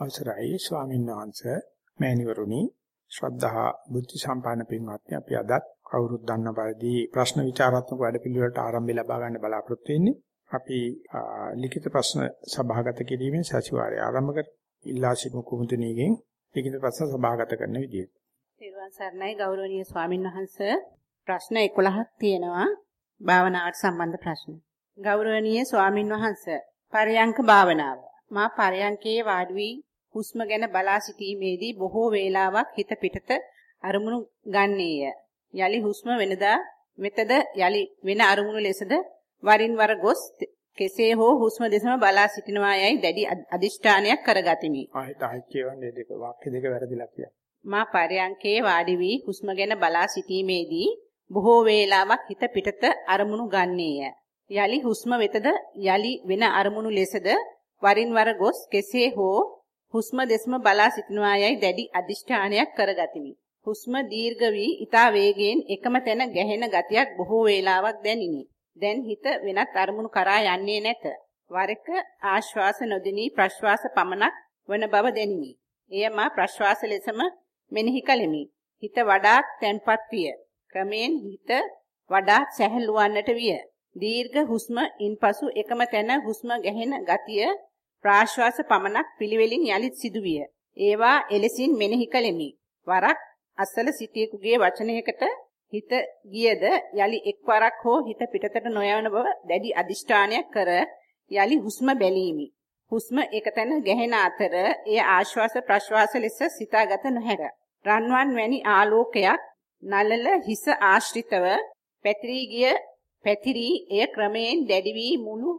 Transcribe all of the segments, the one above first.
අවසරයි ස්වාමීන් වහන්සේ මෑණිවරුනි ශ්‍රද්ධා බුද්ධ සම්පන්න පින්වත්නි අපි අදත් කවුරුත් දන්න පරිදි ප්‍රශ්න විචාරාත්මක වැඩපිළිවෙලට ආරම්භය ලබා ගන්න බලාපොරොත්තු වෙන්නේ. අපි ලිඛිත ප්‍රශ්න සභාගත කිරීමෙන් සතිವಾರය ආරම්භ කර ඉල්ලා සිටු කුමුදුණීගෙන් ලිඛිත ප්‍රශ්න සභාගත කරන විදියට. තෙරුවන් සරණයි ගෞරවනීය ස්වාමින් වහන්සේ ප්‍රශ්න 11ක් තියෙනවා භාවනාවට සම්බන්ධ ප්‍රශ්න. ගෞරවනීය ස්වාමින් වහන්සේ පරයන්ක භාවනාව මා පරයන්කේ වාඩි වී හුස්ම ගැන බලා සිටීමේදී බොහෝ වේලාවක් හිත පිටත අරමුණු ගන්නේය. යලි හුස්ම වෙනදා වෙතද යලි වෙන අරමුණු ලෙසද වරින් වර ගොස් කෙසේ හෝ හුස්ම දෙසම බලා සිටිනවා යයි දැඩි අදිෂ්ඨානයක් කරගතිමි. මා පරයන්කේ වාඩි වී හුස්ම ගැන බලා සිටීමේදී බොහෝ වේලාවක් හිත පිටත අරමුණු ගන්නේය. යලි හුස්ම වෙතද යලි වෙන අරමුණු ලෙසද වරින් වර ගොස් කෙසේ හෝ හුස්ම දෙස්ම බලා සිටිනවා යයි දැඩි අදිෂ්ඨානයක් කරගතිමි. හුස්ම දීර්ඝ වී ඊතා වේගයෙන් එකම තැන ගැහෙන ගතියක් බොහෝ වේලාවක් දැනිනි. දැන් හිත වෙනත් අරමුණු කරා යන්නේ නැත. වරක ආශ්වාස නොදිනී ප්‍රශ්වාස පමණක් වන බව දැනිනි. එය මා ප්‍රශ්වාස ලෙසම මෙනෙහි කළෙමි. හිත වඩාත් තැන්පත් විය. ක්‍රමෙන් හිත වඩාත් සැහැල්ලු වන්නට විය. දීර්ඝ හුස්ම ඉන්පසු එකම තැන හුස්ම ගැහෙන ගතිය ප්‍රාශ්වාස පමණක් පිළිවෙලින් යලිත් සිදුවිය. ඒවා එලෙසින් මෙනෙහි කළෙමි. වරක් අසල සිටියෙකුගේ වචනයකට හිත ගියද යලි එක්වරක් හෝ හිත පිටතට නොයවන බව දැඩි අදිෂ්ඨානයක් කර යලි හුස්ම බැලීමි. හුස්ම එකතැන ගැහෙන අතර එය ආශ්වාස ප්‍රශ්වාස ලෙස සිතාගත නොහැක. රන්වන් වැනි ආලෝකයක් නලල හිස ආශ්‍රිතව පැතිරී ගිය පැතිරී එය ක්‍රමයෙන් දැඩි වී මුළු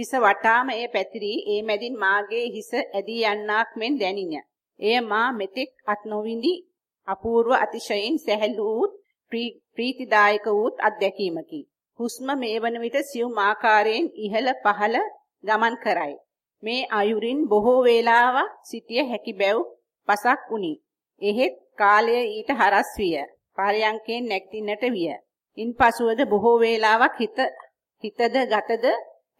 හිස වටාම එය පැතිරී ඒ මැදින් මාගේ හිස ඇදී යන්නක් මෙන් දැනින. එය මා මෙතෙක් අත් නොවිඳි අපූර්ව අතිශයින් සැහැල්ලු වූ ප්‍රීතිදායක වූ අත්දැකීමකි. හුස්ම මේ වන විට සියුම් ආකාරයෙන් ඉහළ පහළ ගමන් කරයි. මේ අයුරින් බොහෝ වේලාවක් සිටිය හැකි බැව් පසක් වුනි. එහෙත් කාලය ඊට හරස් විය. පරයන්කෙන් නැගිටින්නට විය. ඉන්පසුවද බොහෝ වේලාවක් හිත හිතද ගතද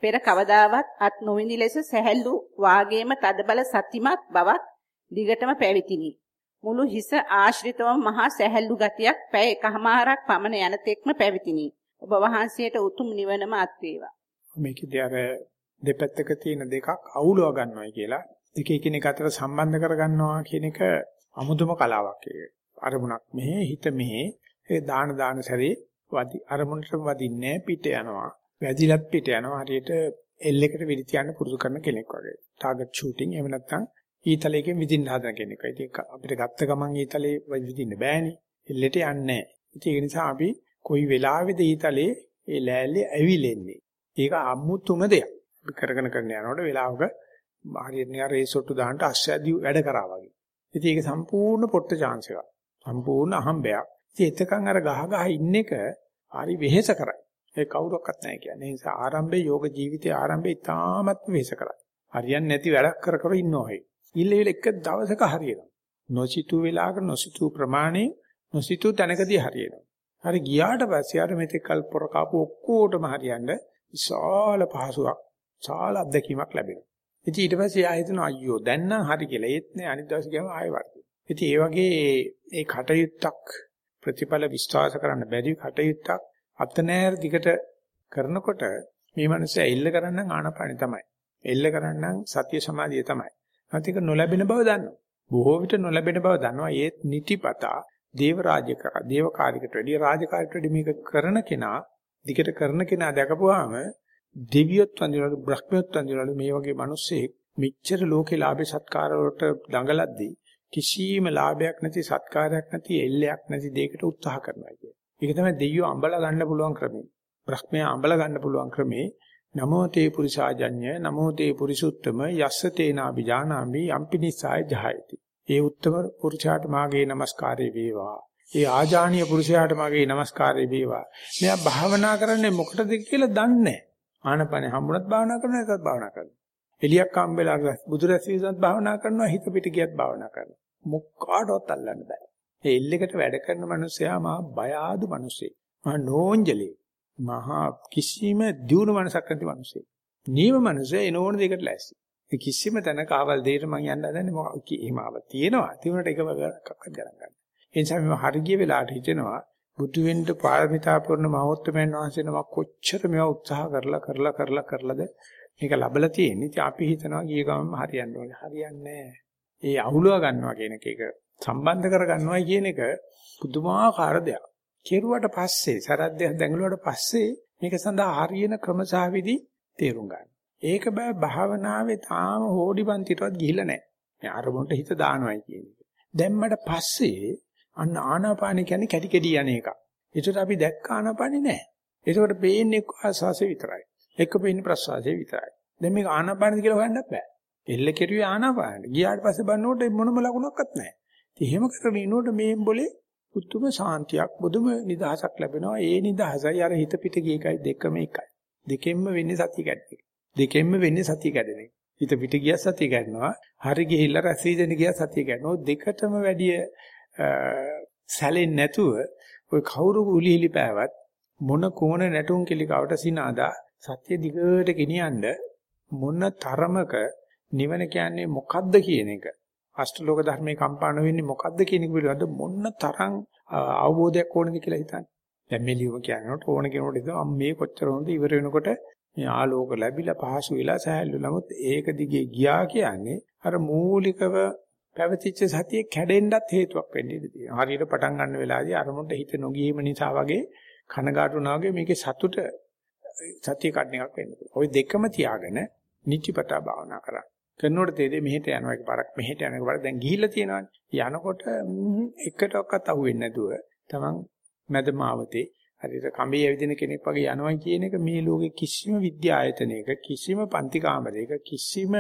පෙර කවදාවත් අත් නොවිඳි ලෙස සැහැල්ලු වාගේම තදබල සතිමත් බවක් දිගටම පැවිතිනි. මුළු හිස ආශ්‍රිතවම මහා සැහැල්ලු ගතියක් පැය එකහමාරක් පමණ යන තෙක්ම පැවිතිනි. ඔබ වහන්සේට උතුම් නිවනම අත් වේවා. මේකදී අර දෙපැත්තක තියෙන දෙකක් අවුලව ගන්නවයි කියලා දෙක එකිනෙක අතර සම්බන්ධ කර ගන්නවා කියන එක අමුතුම කලාවක් ඒක. අරමුණක් මෙහෙ හිත මෙහෙ ඒ දාන දාන සැරේ වදි අරමුණටම වදින්නේ පිට යනවා. වැදිලත් පිට යනවා. හරියට එල් එකට විදි තියන්න පුරුදු කරන කෙනෙක් වගේ. ටාගට් ෂූටින් එහෙම නැත්නම් ඊතලයකින් විදින්න හදන කෙනෙක්. ඒක අපිට ගත්ත ගමන් ඊතලේ විදින්න බෑනේ. එල්ලෙට යන්නේ නැහැ. ඒක නිසා අපි කොයි වෙලාවෙද ඊතලේ ඒ ලෑල්ලේ ඇවිලෙන්නේ. ඒක අමුතුම දෙයක්. අපි කරගෙන කරන යනකොට වෙලාවක හරියට නිකන් රේසොට්ටු දාන්නට අස්සයදී වැඩ කරා වගේ. ඉතින් ඒක සම්පූර්ණ පොට්ට chance එකක්. සම්පූර්ණ අහම්බයක්. ඉතින් එතකන් අර ගහ ගහ ඉන්න එක හරි වෙහෙස කරයි. ඒ කවුරක්වත් නැහැ කියන්නේ. ඒ නිසා ආරම්භයේ යෝග ජීවිතයේ ආරම්භයේ ඉතාමත් වෙහෙස කරයි. හරියන්නේ නැති වැඩක් කර කර ඉන්නවා. ඊළඟ එක දවසක හරියනවා. නොසිතූ වෙලාවක නොසිතූ ප්‍රමාණය නොසිතූ තැනකදී හරියනවා. හරි ගියාට පස්සේ අර මෙතෙක් කල් පොර කාපු ඔක්කොටම හරියන්න විශාල පහසුවක්, විශාල අත්දැකීමක් ලැබෙනවා. ඉතින් ඊට පස්සේ ආයෙ හිතනවා අයියෝ දැන් නම් හරි කියලා. ඒත් නේ අනිත් දවසේ ගියාම ආයෙ වර්ධි. ඉතින් ඒ වගේ ඒ කටයුත්තක් ප්‍රතිඵල විශ්වාස කරන්න බැරි කටයුත්තක් අතනෑර දිගට කරනකොට මේ මනුස්සයා එල්ල කරන්න ආනපානෙ තමයි. එල්ල කරන්න සතිය සමාධිය තමයි. නැතික නොලැබෙන බව දන්නවා. බොහෝ විට නොලැබෙන බව දන්නවා. ඒත් නිතිපතා දේව රාජ්‍යක දේව කාර්යකට වැඩිය රාජකාරියට වැඩිය මේක කරන කෙනා දිගට කරන කෙනා දැකපුවාම දෙවියොත් වන්දිනවලු බ්‍රහ්මියොත් වන්දිනවලු මේ වගේ මිනිස්සෙක් මෙච්චර ලෝකේ ලාභ සත්කාර වලට දඟලද්දී කිසිම ලාභයක් නැති සත්කාරයක් නැති එල්ලයක් නැති දෙයකට උත්සාහ කරනවා කියන්නේ. ඒක තමයි දෙයියෝ අඹලා ගන්න පුළුවන් ක්‍රමය. බ්‍රහ්මයා අඹලා ගන්න පුළුවන් ක්‍රමේ නමෝ තේ පුරිසාජඤ්ඤ නමෝ තේ පුරිසුත්තම යස්ස තේනාපි ජානාමි යම්පිනිසාය ජහයති. ඒ උත්තර පුරුෂයාට මාගේ নমස්කාරය වේවා. ඒ ආජානීය පුරුෂයාට මාගේ নমස්කාරය වේවා. මෙයා භාවනා කරන්නේ මොකටද කියලා දන්නේ නැහැ. ආනපනේ හම්බුණත් භාවනා කරනවා ඒකත් භාවනා කරනවා. එලියක් හම්බෙලා බුදුරැස් විසත් භාවනා කරනවා හිත පිට ගියත් භාවනා කරනවා. මොකාටවත් අල්ලන්න බෑ. ඒ එල්ලෙකට වැඩ කරන මිනිසයා මහා බය ආදු මිනිසෙක්. මහා නෝන්ජලේ. මහා කිසිම දියුණු මනසක් නැති මිනිසෙක්. නීව මිනිසයා එනෝන දෙයකට ලෑස්ති. මේ කිසිම තැනක ආවල් දෙයට මම යන්න හදන්නේ මොකක් එහෙම ආව තියෙනවා. තියුණට එකම එකක්වත් ගණන් ගන්න. ඒ නිසා මම හරිය වෙලාවට හිතෙනවා බුදු වෙන්න පාරමිතා පුරන මහෞත්මයන් වහන්සේ නමක් කොච්චර මේවා උත්සාහ කරලා කරලා කරලා කරලාද මේක ලැබලා තියෙන්නේ. ඉතින් අපි හිතනවා ගිය ගමන් හරියන්න ඕනේ. හරියන්නේ ඒ අවුලව ගන්නවා කියන එක සම්බන්ධ කර ගන්නවා කියන එක පුදුමාකාර දෙයක්. කෙරුවට පස්සේ සරද්දයක් දැඟලුවට පස්සේ මේක සඳහා හරියන ක්‍රමසහවිදි තේරුම් ගන්න. ඒක බෑ භාවනාවේ තාම හෝඩිපන්තිටවත් ගිහිල්ලා නැහැ. මේ අරමුණට හිත දානවයි කියන එක. දැම්මට පස්සේ අන්න ආනාපාන කියන්නේ කැටි කැටි යන එක. ඒකට අපි දැක්ක ආනාපානේ නැහැ. ඒකට පේන්නේ ආස්වාසේ විතරයි. එක්ක පේන්නේ ප්‍රස්වාසයේ විතරයි. දැන් මේක ආනාපානද කියලා හොයන්නත් බෑ. එල්ල කෙරුවේ ආනාපානට. ගියාට පස්සේ බලනකොට මොනම ලකුණක්වත් නැහැ. ඉතින් එහෙම කරගෙන ඉනකොට මේ බොලේ උතුම සාන්තියක් බුදුම නිදහසක් ලැබෙනවා. ඒ නිදහසයි අර හිත පිට ගිය එකයි දෙකම එකයි. දෙකෙන්ම වෙන්නේ සතිය කැඩෙන එක. දෙකෙන්ම වෙන්නේ සතිය කැඩෙන එක. හිත පිට ගිය සතිය කැඩෙනවා. හරි ගිහිල්ලා රැසීදෙන ගිය සතිය කැඩෙනවා. දෙකටම වැඩිය සැලෙන්නේ නැතුව ඔය කවුරු උලිහිලි පෑවත් මොන කොන නැටුම් කෙලිකවට සිනාදා සත්‍ය දිගට ගෙනියන්න මොන තරමක නිවන කියන්නේ මොකද්ද කියන එක අෂ්ටලෝක ධර්මයේ කම්පාණ වෙන්නේ මොකද්ද කියන එක පිළිබඳ මොන තරම් අවබෝධයක් ඕනද කියලා හිතන්න. දැන් මේ ලියුම කියනකොට ඕන කෙනෙකුට හිතනවා මේ කොච්චර හොඳ ඉවර වෙනකොට මේ ආලෝක ලැබිලා පහසු වෙලා සහැල්ලු නමුත් ඒක දිගේ ගියා කියන්නේ අර මූලිකව පැවතිච්ච සතිය කැඩෙන්නත් හේතුවක් වෙන්න ඉඩ තියෙනවා. හරියට පටන් ගන්න වෙලාවේදී අරමුණට හිත නොගියීම නිසා වගේ කනගාටු වුණා වගේ මේකේ සතුට සතිය කඩන එකක් වෙන්න පුළුවන්. ওই දෙකම තියාගෙන නිචිපතා භාවනා කරා. කරනකොට තේරෙන්නේ මෙහෙට යනවා එක පාරක් මෙහෙට යන එක පාරක් දැන් ගිහිල්ලා තියෙනවානේ. යනකොට එකටවත් අහුවෙන්නේ නැතුව තමන් මැදමාවතේ හරියට කඹේ ඇවිදින කෙනෙක් වගේ යනවා කියන එක මේ ලෝකේ කිසිම විද්‍යායතනයක කිසිම පන්ති කාමරයක කිසිම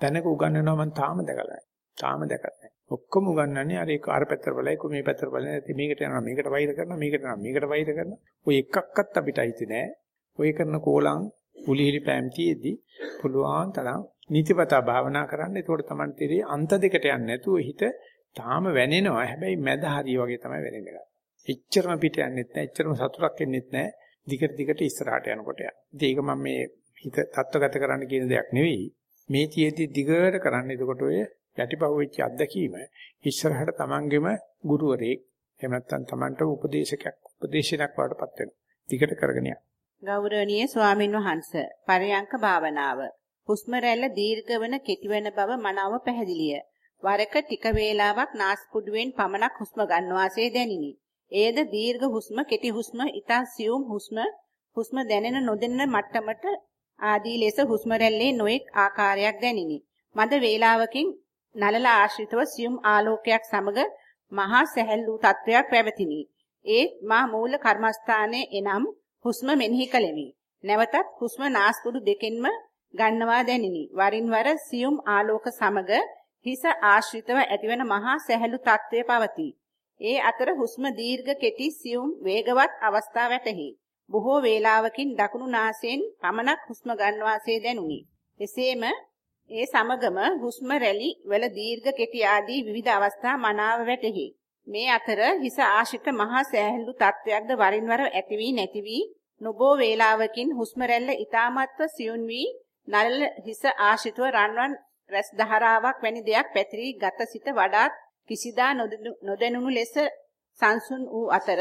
තැනක උගන්වනවා මම තාම දැකලා නැහැ. තාම දැකලා නැහැ. ඔක්කොම උගන්වන්නේ අර ඒක අර පැත්තට බලයි කො මේ පැත්තට බලයි නැති මේකට යනවා මේකට වෛර කරනවා මේකට යනවා මේකට වෛර කරනවා. ඔය එකක්වත් අපිට අයිති නැහැ. ඔය කරන කෝලං උලිහිලි පෑම්තියේදී පුළුවන් තරම් නීතිපතා භාවනා කරන්න. ඒකෝට තමයි තේරෙයි අන්ත දෙකට යන්නේ නැතුව හිත තාම වැනෙනවා. හැබැයි මැද හරිය වගේ තමයි වැනෙන්නේ. එච්චරම පිට යන්නෙත් නැහැ. එච්චරම සතුටක් එන්නෙත් නැහැ. දිගට දිගට ඉස්සරහට යනකොට යන. ඉතින් ඒක මම මේ හිත තත්ත්වගත කරන්න කියන දෙයක් නෙවෙයි. මේ තියේදී දිගට කරන්න. එතකොට ඔය යටිපහුවෙච්ච අත්දැකීම ඉස්සරහට තමන්ගෙම ගුරුවරයෙක් එහෙම නැත්නම් තමන්ට උපදේශකයක් උපදේශනයක් වඩපත් වෙනවා. දිගට කරගෙන යන්න. ගෞරවනීය ස්වාමින් වහන්සේ පරයන්ක භාවනාව හුස්ම රැල්ල දීර්ඝ වන කෙටි වෙන බව මනාව පැහැදිලිය. වරක ටික වේලාවක් නාස්පුඩුවෙන් පමණක් හුස්ම ගන්නවාසේ දැනිනි. එයද දීර්ඝ හුස්ම කෙටි හුස්ම ඊතා සියුම් හුස්ම හුස්ම දැනෙන නොදැනෙන මට්ටමට ආදී ලෙස හුස්ම රැල්ලේ නොඑක් ආකාරයක් දැනිනි. මද වේලාවකින් නලල ආශ්‍රිතව සියුම් ආලෝකයක් සමග මහා සැහැල්ලු තත්වයක් පැවතිනි. ඒත් මා මූල කර්මස්ථානයේ එනම් හුස්ම මෙනෙහි කළෙමි. නැවතත් හුස්ම නාස්පුඩු දෙකෙන්ම ගන්නවා දැනිනි. වරින් වර සියුම් ආලෝක සමග හිස ආශ්‍රිතව ඇතිවන මහා සැහැල්ලු තත්වය පවතී. ඒ අතර හුස්ම දීර්ඝ කෙටි සියුම් වේගවත් අවස්ථා වැටහි. බොහෝ වේලාවකින් දකුණු නාසයෙන් පමණක් හුස්ම ගන්නවාසේ දැනුනි. එසේම ඒ සමගම හුස්ම රැලි වල දීර්ඝ කෙටි ආදී විවිධ අවස්ථා මනාව වැටහි. මේ අතර හිස ආශ්‍රිත මහා සෑහළු තත්වයක්ද වරින් වර ඇති වී නැති වී නොබෝ වේලාවකින් හුස්ම රැල්ල ඊ타මත්ව සියුම් වී නළල හිස ආශ්‍රිතව රන්වන් රැස් දහරාවක් වැනි දෙයක් පැතිරී ගත සිට වඩාත් කිසිදා නොදැනුණු ලෙස සංසුන් වූ අතර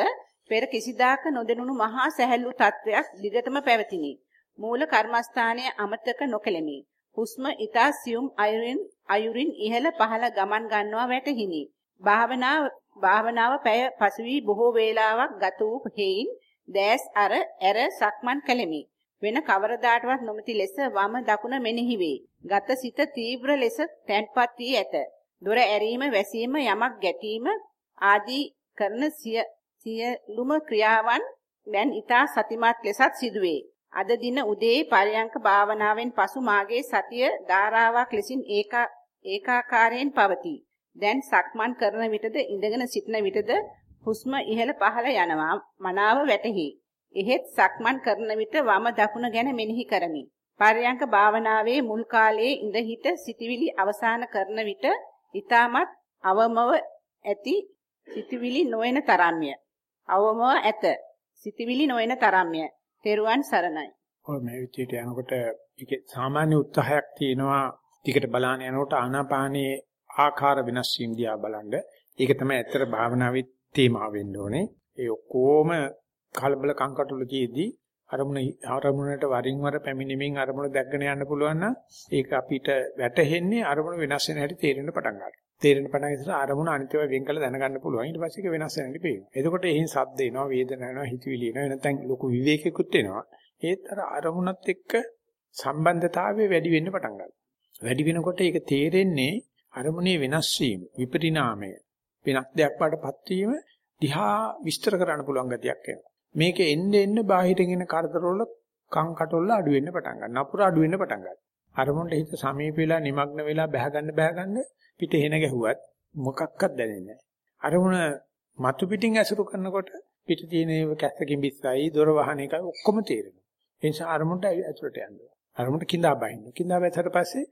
පෙර කිසිදාක නොදැනුණු මහා සැහැල්ලු තත්වයක් දිගටම පැවතිනි. මූල කර්මස්ථානයේ අමතක නොකෙලෙමි. හුස්ම ඊතා සියුම් අයුරින් අයුරින් ඉහළ පහළ ගමන් ගන්නවා වැටහිනි. භාවනාව භාවනාව පැය පසු වී බොහෝ වේලාවක් ගත වූ හේයින් දැස් අර ඇර සක්මන් කළෙමි. වෙන කවරදාටවත් නොමැති ලෙස වම දකුණ මෙනෙහි වේ. ගත සිත තීව්‍ර ලෙස තැන්පත් වී ඇත. දොර ඇරීම වැසීම යමක් ගැටීම ආදී කරන සියලුම ක්‍රියාවන් දැන් ඊතා සතිමත් ලෙසත් සිදුවේ. අද දින උදේ පරයන්ක භාවනාවෙන් පසු මාගේ සතිය ධාරාවක් ලෙසින් ඒකාකාරයෙන් පවතී. දැන් සක්මන් කරන විටද ඉඳගෙන සිටන විටද හුස්ම ඉහළ පහළ යනවා මනාව වැටහි. එහෙත් සක්මන් කරන විට වම දකුණ ගැන මෙනෙහි කරමි. පරයන්ක භාවනාවේ මුල් කාලයේ ඉඳ හිට සිටිවිලි අවසන් කරන විට ඊටමත් අවමව ඇති සිටිවිලි නොවන තරම්ය. අවමව ඇත. සිටිවිලි නොවන තරම්ය. තෙරුවන් සරණයි. ඔය මේ විදිහට යනකොට ඒකේ සාමාන්‍ය උත්සාහයක් තියෙනවා ටිකට බලාන යනකොට ආනාපානයේ ආකාර වෙනස් වීම දිහා බලන්න. ඒක තමයි ඇත්තට භාවනාවේ තේමාව වෙන්න ඕනේ. ඒ ඔක්කොම කලබල කංකටොළු තියේදී අරමුණ අරමුණට වරින් වර පැමිණීමෙන් අරමුණ දැක්ගෙන යන්න පුළුවන් නම් ඒක අපිට වැටහෙන්නේ අරමුණ වෙනස් වෙන හැටි තේරෙන්න පටන් ගන්නවා. තේරෙන්න පටන් ගන්න අරමුණ අනිත්‍යව වෙන් කළ දැනගන්න පුළුවන්. ඊට පස්සේ ඒක වෙනස් වෙන හැටි පේනවා. එතකොට එහින් සද්ද එනවා, වේදනාවක් එනවා, හිතවිලි එනවා. නැත්නම් ලොකු විවේකයකුත් එනවා. ඒත් අර අරමුණත් එක්ක සම්බන්ධතාවය වැඩි වෙන්න පටන් ගන්නවා. වැඩි වෙනකොට ඒක තේරෙන්නේ අරමුණේ වෙනස් වීම, විපරිණාමය, වෙනස් දෙයක් වඩපත් වීම දිහා විස්තර කරන්න පුළුවන් ගතියක් එනවා. මේක එන්න එන්න බාහිරින් එන කරදරවල කං කටොල්ල අඩු වෙන්න පටන් ගන්නවා. නපුර අඩු වෙන්න පටන් ගන්නවා. අරමුණට හිත සමීප වෙලා নিমগ্ন වෙලා බැහැ ගන්න බැහැ ගන්න පිට එන ගැහුවත් මොකක්වත් දැනෙන්නේ නැහැ. අරමුණ මතු පිටින් ඇසුරු කරනකොට පිට තියෙන ඒව කැස්සකින් බිස්සයි දොර වහන එකයි ඔක්කොම තේරෙනවා. ඒ නිසා අරමුණට ඇතුළට යන්න. අරමුණට කිඳා බහින්න. කිඳා බැසට පස්සේ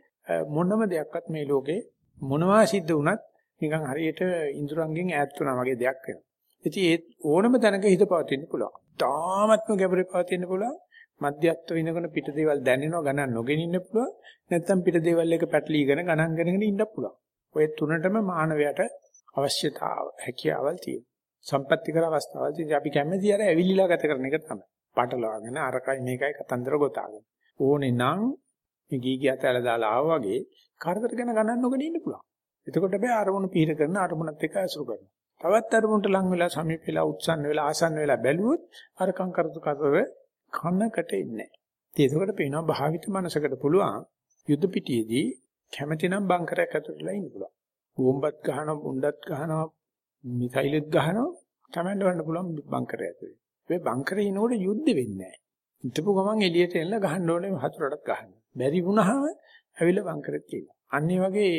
මොනම දෙයක්වත් මේ ලෝකේ මොනවා සිද්ධ වුණත් නිකන් හරියට ඉඳුරංගෙන් ඈත් වුණා වගේ දෙයක් වෙනවා. ඉතින් ඒ ඕනම තැනක හිත පවතින්න පුළුවන්. තාමත්ම ගැඹුරේ පවතින්න පුළුවන්. මධ්‍යස්ථ වෙනකොට පිට දේවල් දැනෙනවා ගණන් නොගෙන ඉන්න පුළුවන්. නැත්නම් පිට දේවල් එක පැටලීගෙන ගණන් ගණගෙන ඉන්න පුළුවන්. ඔය තුනටම මානවයට අවශ්‍යතාව හැකියාවල් තියෙනවා. සම්පත්‍ති කර අවස්ථාවල් තියෙනවා. අපි කැමති අර ඇවිලිලා ගත කරන එක තමයි. පාටලවාගෙන අරකයි මේකයි කතන්දර ගොතාගෙන. ඕනේ නම් මේ ගීගී අතල දාලා ආවා වගේ කරදර ගැන ගණන් නොගෙන ඉන්න පුළුවන්. එතකොට බෑ අරමුණු පිහිර කරන අරමුණත් එක්ක අසුරු කරනවා. තවත් අරමුණට ලං වෙලා සමීප වෙලා උත්සන්න වෙලා ආසන්න වෙලා බැලුවොත් අර කංකරතු කරදර කනකට එන්නේ නැහැ. ඒකකට පේනවා භාවිත මනසකට පුළුවන් යුද්ධ පිටියේදී කැමැතිනම් බංකරයක් ඇතුළටලා ඉන්න පුළුවන්. බෝම්බත් ගහනවා, බුණ්ඩත් ගහනවා, මිසයිලෙත් ගහනවා, තමයි වන්න පුළුවන් බංකරය ඇතුළේ. මේ බංකරේ ඉනකොට යුද්ධ වෙන්නේ නැහැ. හිටපු ගමන් එළියට එන්න ගහන්න ඕනේ හතුරටත් ගහන්න. බැරි වුණාම ඇවිල්ලා බංකරෙත් තියෙනවා. අන්න වගේ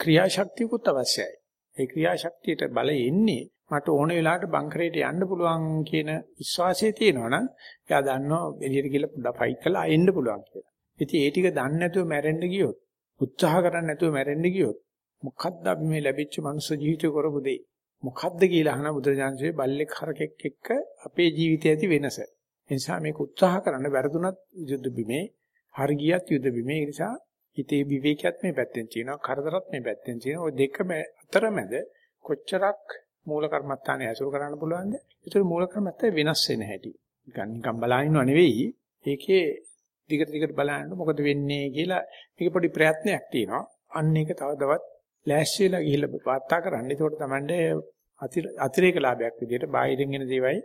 ක්‍රියාශක්තියකුත් අවශ්‍යයි. ඒ ක්‍රියාශක්තියට බලය එන්නේ මට ඕන වෙලාවට බංකරේට යන්න පුළුවන් කියන විශ්වාසය තියෙනවා නම් එයා දන්නවා එළියට ගිහලා පොඩ්ඩක් ෆයිට් කරලා එන්න පුළුවන් කියලා. ඉතින් ඒ ටික දන්නේ නැතුව මැරෙන්න ගියොත් උත්සාහ කරන්නේ නැතුව මැරෙන්න ගියොත් මොකද්ද අපි මේ ලැබිච්ච මනුස්ස ජීවිතේ කරපු දෙය? මොකද්ද කියලා අහන බුදුරජාන්සේ බල්ලෙක් හරකෙක් එක්ක අපේ ජීවිතයේ ඇති වෙනස. ඒ නිසා මේක උත්සාහ කරන්න වැරදුනත් යුද්ධ බිමේ හරගියත් යුද්ධ බිමේ ඒ නිසා හිතේ විවේකයක් මේ පැත්තෙන් තියෙනවා කරදරත් මේ පැත්තෙන් තියෙනවා ඔය දෙකම අතරමැද කොච්චරක් මූල කර්මත්තානේ ඇසුරු කරන්න පුළුවන්ද? ඒතර මූල කර්මත්තා වෙනස් වෙන හැටි. නිකන් නිකන් බලනින්නව නෙවෙයි. ඒකේ දිගට දිගට බලන්න මොකද වෙන්නේ කියලා මේක පොඩි ප්‍රයත්නයක් තියෙනවා. අන්න ඒක තවදවත් ලෑස්ති වෙලා ගිහිල්ලා වාර්තා කරන්න. ඒකට තමයි අතිරේක ලාභයක් විදිහට බාහිරින් එන දේවල්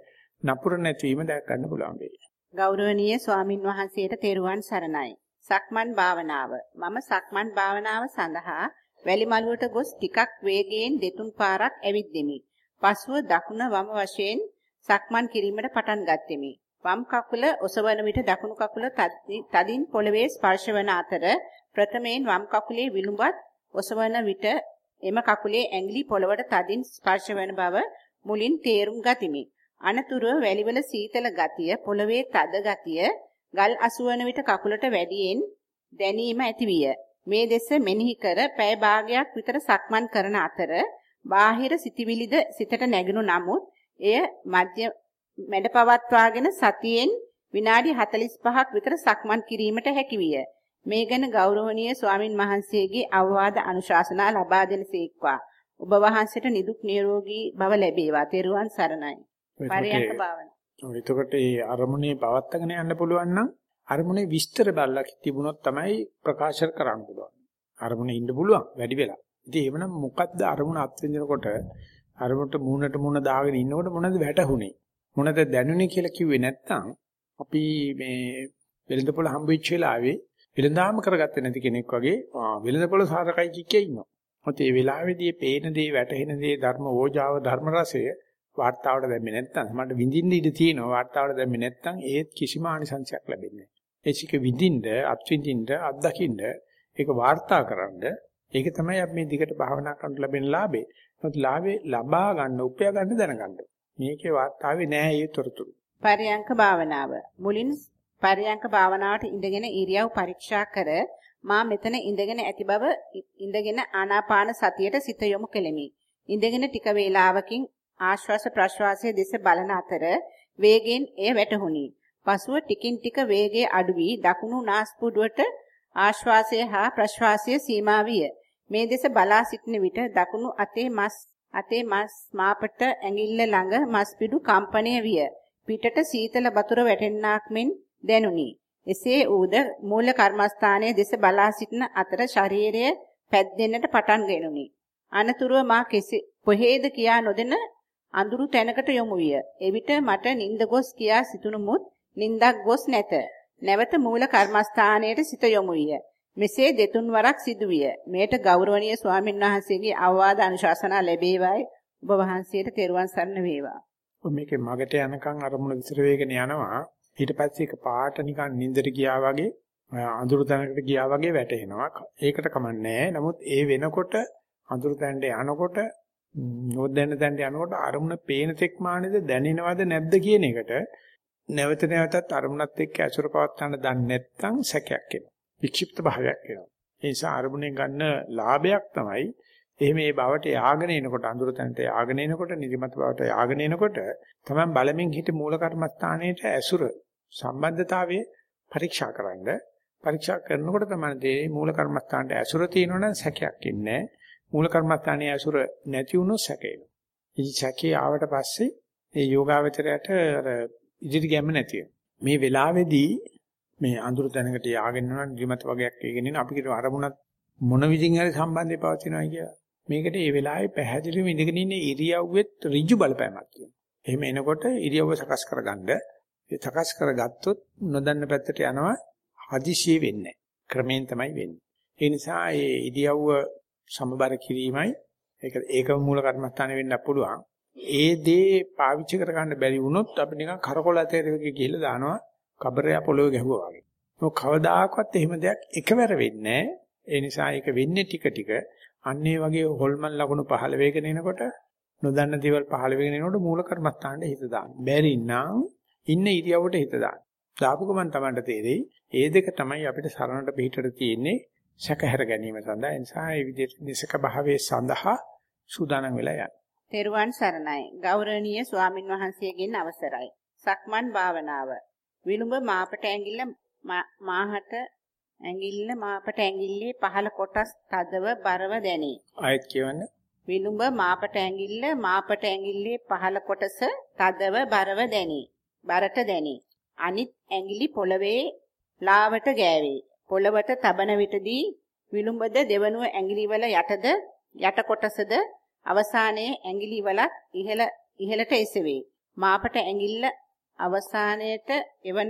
නපුර නැතිවීම දැක් ගන්න පුළුවන් වෙයි. ගෞරවනීය ස්වාමින් වහන්සේට තෙරුවන් සරණයි. සක්මන් භාවනාව. මම සක්මන් භාවනාව සඳහා වැලි මළුවට ගොස් ටිකක් වේගයෙන් දෙතුන් පාරක් ඇවිද්දෙමි. පසුව දකුණ වම වශයෙන් සක්මන් කිරීමට පටන් ගත්ෙමි. වම් කකුල ඔසවන විට දකුණු කකුල තදින් පොළවේ ස්පර්ශ වන අතර ප්‍රථමයෙන් වම් කකුලේ විලුඹත් ඔසවන විට එම කකුලේ ඇඟිලි පොළවට තදින් ස්පර්ශ වන බව මුලින් තේරුම් ගතිමි. අනතුරුව වැලිවල සීතල ගතිය, පොළවේ තද ගතිය, ගල් අසුවන විට කකුලට වැඩියෙන් දැනීම ඇතිවිය. මේ දෙස මෙනෙහි කර පැය භාගයක් විතර සක්මන් කරන අතර බාහිර සිටිවිලිද සිතට නැගිනු නමුත් එය මධ්‍ය මැඩපවත්වාගෙන සතියෙන් විනාඩි 45ක් විතර සක්මන් කිරීමට හැකියිය. මේ ගැන ගෞරවනීය ස්වාමින් වහන්සේගේ අවවාද අනුශාසනා ලබා දෙනසේක්වා. ඔබ වහන්සේට නිදුක් නිරෝගී භව ලැබේවා. තෙරුවන් සරණයි. පරියන්ක භාවනා. එතකොට මේ අරමුණේ පවත්තගෙන යන්න පුළුවන් නම් අරමුණේ විස්තර බලලා තිබුණොත් තමයි ප්‍රකාශ කරන්න පුළුවන්. අරමුණේ ඉන්න පුළුවන් වැඩි වෙලා. ඉතින් එහෙමනම් මොකද්ද අරමුණ අත්විඳිනකොට අරමුණට මූණට මූණ දාගෙන ඉන්නකොට මොනවද වැටහුනේ? මොනවද දැනුනේ කියලා කිව්වේ නැත්නම් අපි මේ වෙළඳපොළ හම්බෙච්ච වෙලාවේ වෙළඳාම කරගත්තේ නැති කෙනෙක් වගේ වෙළඳපොළ සාරකයි කික්කේ ඉන්නවා. මොකද මේ වෙලාවේදී පේන දේ වැටහෙන දේ ධර්ම ඕජාව ධර්ම රසය වාර්තාවට දැම්මේ නැත්නම් සමහරට විඳින්න ඉඩ තියෙනවා වාර්තාවට දැම්මේ නැත්නම් ඒත් කිසිම ආනිසංශයක් ලැබෙන්නේ නැහැ. ඒසික විඳින්න, අත්විඳින්න, අත්දකින්න ඒක වාර්තාකරනද ඒක තමයි අපි මේ දිගට භාවනා කරනට ලැබෙන ලාභේ. නමුත් ලාභේ ලබා ගන්න, උපයා ගන්න දැනගන්න. මේකේ වාර්තාවේ නෑ ඒ තොරතුරු. පරියංක භාවනාව. මුලින් පරියංක භාවනාවට ඉඳගෙන ඉරියව් පරීක්ෂා කර මා මෙතන ඉඳගෙන ඇති බව ඉඳගෙන ආනාපාන සතියට සිත යොමු කෙලෙමි. ඉඳගෙන ටික වේලාවකින් ආශ්වාස ප්‍රශ්වාසයේ දෙස බලන අතර වේගෙන් එය වැටහුණි. පසුව ටිකින් ටික වේගය අඩු වී දකුණු නාස්පුඩුවට ආශ්වාසය හා ප්‍රශ්වාසය සීමා විය. මේ දෙස බලා සිටින විට දකුණු අතේ මස් අතේ මස් මාපට ඇඟිල්ල ළඟ මස් පිඩු කම්පණය විය. පිටට සීතල වතුර වැටෙන්නාක් මෙන් දැනුනි. එසේ ඌද මූල කර්මස්ථානයේ දෙස බලා සිටින අතර ශරීරය පැද්දෙන්නට පටන් ගෙනුනි. අනතුරුව මා කෙසේ කොහේද කියා නොදෙන අඳුරු තැනකට යොමු විය. එවිට මට නිින්ද ගොස් කියා සිතුණුමුත් නිින්දක් ගොස් නැත. නැවත මූල කර්මස්ථානයට සිත යොමු විය. මෙසේ දෙතුන් වරක් සිදුවිය. මේට ගෞරවනීය ස්වාමීන් වහන්සේගේ අවවාද අනුශාසනා ලැබේවායි ඔබ වහන්සේට තෙරුවන් සරණ වේවා. මේකේ මගට යනකම් අරමුණ විසිර වේගෙන යනවා. ඊට පස්සේ ඒක පාට නිකන් නින්දට ගියා වගේ අඳුරු තැනකට ගියා වගේ වැටෙනවා. ඒකට කමන්නේ නමුත් ඒ වෙනකොට අඳුරු තැනට යනකොට නොදැන්න තැනට යනකොට අරමුණ පේන තෙක් මානේද දැනෙනවද නැද්ද කියන එකට නැවත නැවතත් අරමුණත් එක්ක ඇසුර පවත්වන්න දන්නේ නැත්නම් සැකයක් එනවා. වික්ෂිප්ත භාවයක් එනවා. ඒ නිසා අරමුණෙන් ගන්න ලාභයක් තමයි එහෙම මේ බවට යාගෙන එනකොට අඳුර තැනට යාගෙන එනකොට නිදිමත බවට යාගෙන එනකොට තමයි බලමින් හිට මූල කර්මස්ථානයේට ඇසුර සම්බන්ධතාවයේ පරීක්ෂා කරන්න පරීක්ෂා කරනකොට තමයි තේරෙන්නේ මූල කර්මස්ථානට ඇසුර තියෙනවනම් සැකයක් ඉන්නේ මූල කර්මස්ථානයේ ඇසුර නැති වුණොත් සැකේනවා. ඉතින් සැකේ ආවට පස්සේ ඒ යෝගාවචරයට අර ඉදිරි ගැම්ම නැති මේ වෙලාවේදී මේ අඳුර තැනකට යාගෙන යනවා නිදිමත වගේක් ඒගෙන ඉන්න අපි කියන අරමුණත් මොන විදිහින් හරි සම්බන්ධය පවතිනවා කියලා. මේකට ඒ වෙලාවේ පැහැදිලිව ඉඳගෙන ඉන්න ඉරියව්වෙත් ඍජු බලපෑමක් තියෙනවා. එහෙම එනකොට ඉරියව්ව සකස් කරගන්න ඒ සකස් කරගත්තොත් නොදන්න පැත්තට යනවා හදිසියෙ වෙන්නේ ක්‍රමයෙන් තමයි වෙන්නේ. ඒ නිසා මේ ඉරියව්ව සමබර කිරීමයි ඒක ඒකම මූල කර්මස්ථානේ වෙන්න පුළුවන්. ඒ දේ පාවිච්චි කරගන්න බැරි වුණොත් අපි නිකන් කරකොල ඇතේරෙක ගිහිල්ලා දානවා කබරය පොළොවේ ගැහුවා වගේ. මොක කවදාකවත් එහෙම දෙයක් එකවර වෙන්නේ ඒ නිසා ඒක වෙන්නේ ටික ටික. අන්න ඒ වගේ හොල්මන් ලකුණු පහළ වේගෙන එනකොට නොදන්න දේවල් පහළ වෙගෙන එනකොට මූල කර්මස්ථානයේ හිත දාන්න. බැරි නම් ඉන්න ඉරියව්වට හිත දාන්න. දාපු ගමන් තමයි තේරෙයි. ඒ දෙක තමයි අපිට සරණට පිටට තියෙන්නේ සැකහැර ගැනීම සඳහා. ඒ නිසා මේ විදිහට නිසක භාවයේ සඳහා සූදානම් වෙලා යන්න. තෙරුවන් සරණයි. ගෞරවනීය ස්වාමින් වහන්සේගෙන් අවසරයි. සක්මන් භාවනාව. විලුඹ මාපට ඇඟිල්ල මාහට ඇඟිල්ල මාපට ඇඟිල්ලේ පහළ කොටස් තදව බරව දැනේ. ආයෙත් කියවන්න. විලුඹ මාපට ඇඟිල්ල මාපට ඇඟිල්ලේ පහළ කොටස තදව බරව දැනේ. බරට දැනේ. අනිත් ඇඟිලි පොළවේ ලාවට ගෑවේ. පොළවට තබන විටදී විලුඹද දෙවනුව ඇඟිලිවල යටද යට කොටසද අවසානයේ ඇඟිලිවලත් ඉහළ ඉහළට එසවේ. මාපට ඇඟිල්ල අවසානයේට එවන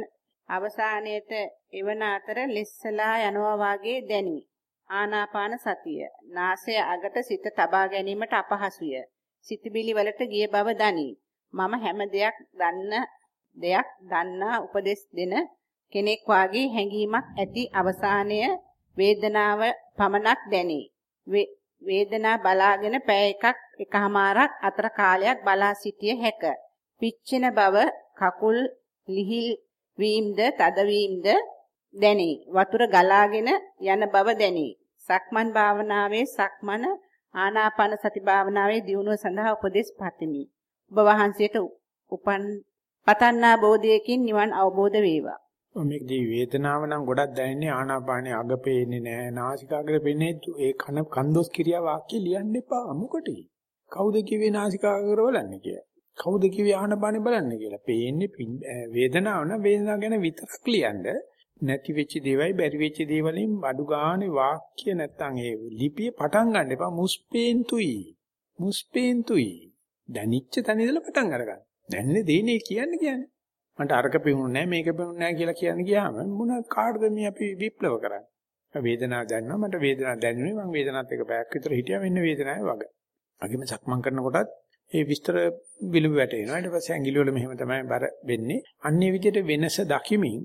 අවසානයේට එවන අතර lessලා යනවා වාගේ දැනි. ආනාපාන සතිය. නාසය අගට සිත තබා ගැනීමට අපහසුය. සිතවිලි වලට ගිය බව දනි. මම හැම දෙයක් දන්න දෙයක් දන්නා උපදෙස් දෙන කෙනෙක් වාගේ හැඟීමක් ඇති අවසානය වේදනාව පමණක් දැනේ. වේදනා බලාගෙන පැය එකක් එකහමාරක් අතර කාලයක් බලා සිටිය හැක. පිච්චෙන බව කකුල් ලිහිල් වීමද තදවීමද දැනේ. වතුර ගලාගෙන යන බව දැනේ. සක්මන් භාවනාවේ සක්මන ආනාපාන සති භාවනාවේ දියුණුව සඳහා උපදෙස් පතමි. ඔබ වහන්සේට උපන් පතන්නා බෝධියකින් නිවන් අවබෝධ වේවා. මේකදී වේදනාව නම් ගොඩක් දැනෙන්නේ ආනාපානේ අග පේන්නේ නැහැ. නාසිකාග්‍රේ පේන්නේ ඒ කන කන්දොස් කිරියා වාක්‍ය ලියන්න එපා. මොකටද? කවුද කිව්වේ නාසිකාග්‍ර බලන්න කියලා? කවුද කිව්වේ ආනාපානේ බලන්න කියලා? පේන්නේ වේදනාව නම් වේදනාව ගැන විතරක් ලියන්න. නැති වෙච්ච දේවල් බැරි වෙච්ච දේවලින් අඩු ගානේ වාක්‍ය නැත්තම් ඒ ලිපිය පටන් ගන්න එපා. මුස්පේන්තුයි. මුස්පේන්තුයි. දැනිච්ච තැන ඉඳලා පටන් අරගන්න. දැන්නේ දෙන්නේ කියන්නේ කියන්නේ. මට අරක පෙවුනේ නැහැ මේක පෙවුනේ නැහැ කියලා කියන්න ගියාම මොන කාටද මේ අපි විප්ලව කරන්නේ? වේදනාව දැනනවා මට වේදනාව දැනුනේ මම වේදනාවත් එක පැයක් විතර හිටියා මෙන්න වේදනාවේ වග. අගේම සක්මන් කරනකොටත් ඒ විස්තර විලුඹ වැටෙනවා. ඊට පස්සේ ඇඟිලි වල මෙහෙම තමයි බර වෙන්නේ. අන්නේ විදිහට වෙනස දකිමින්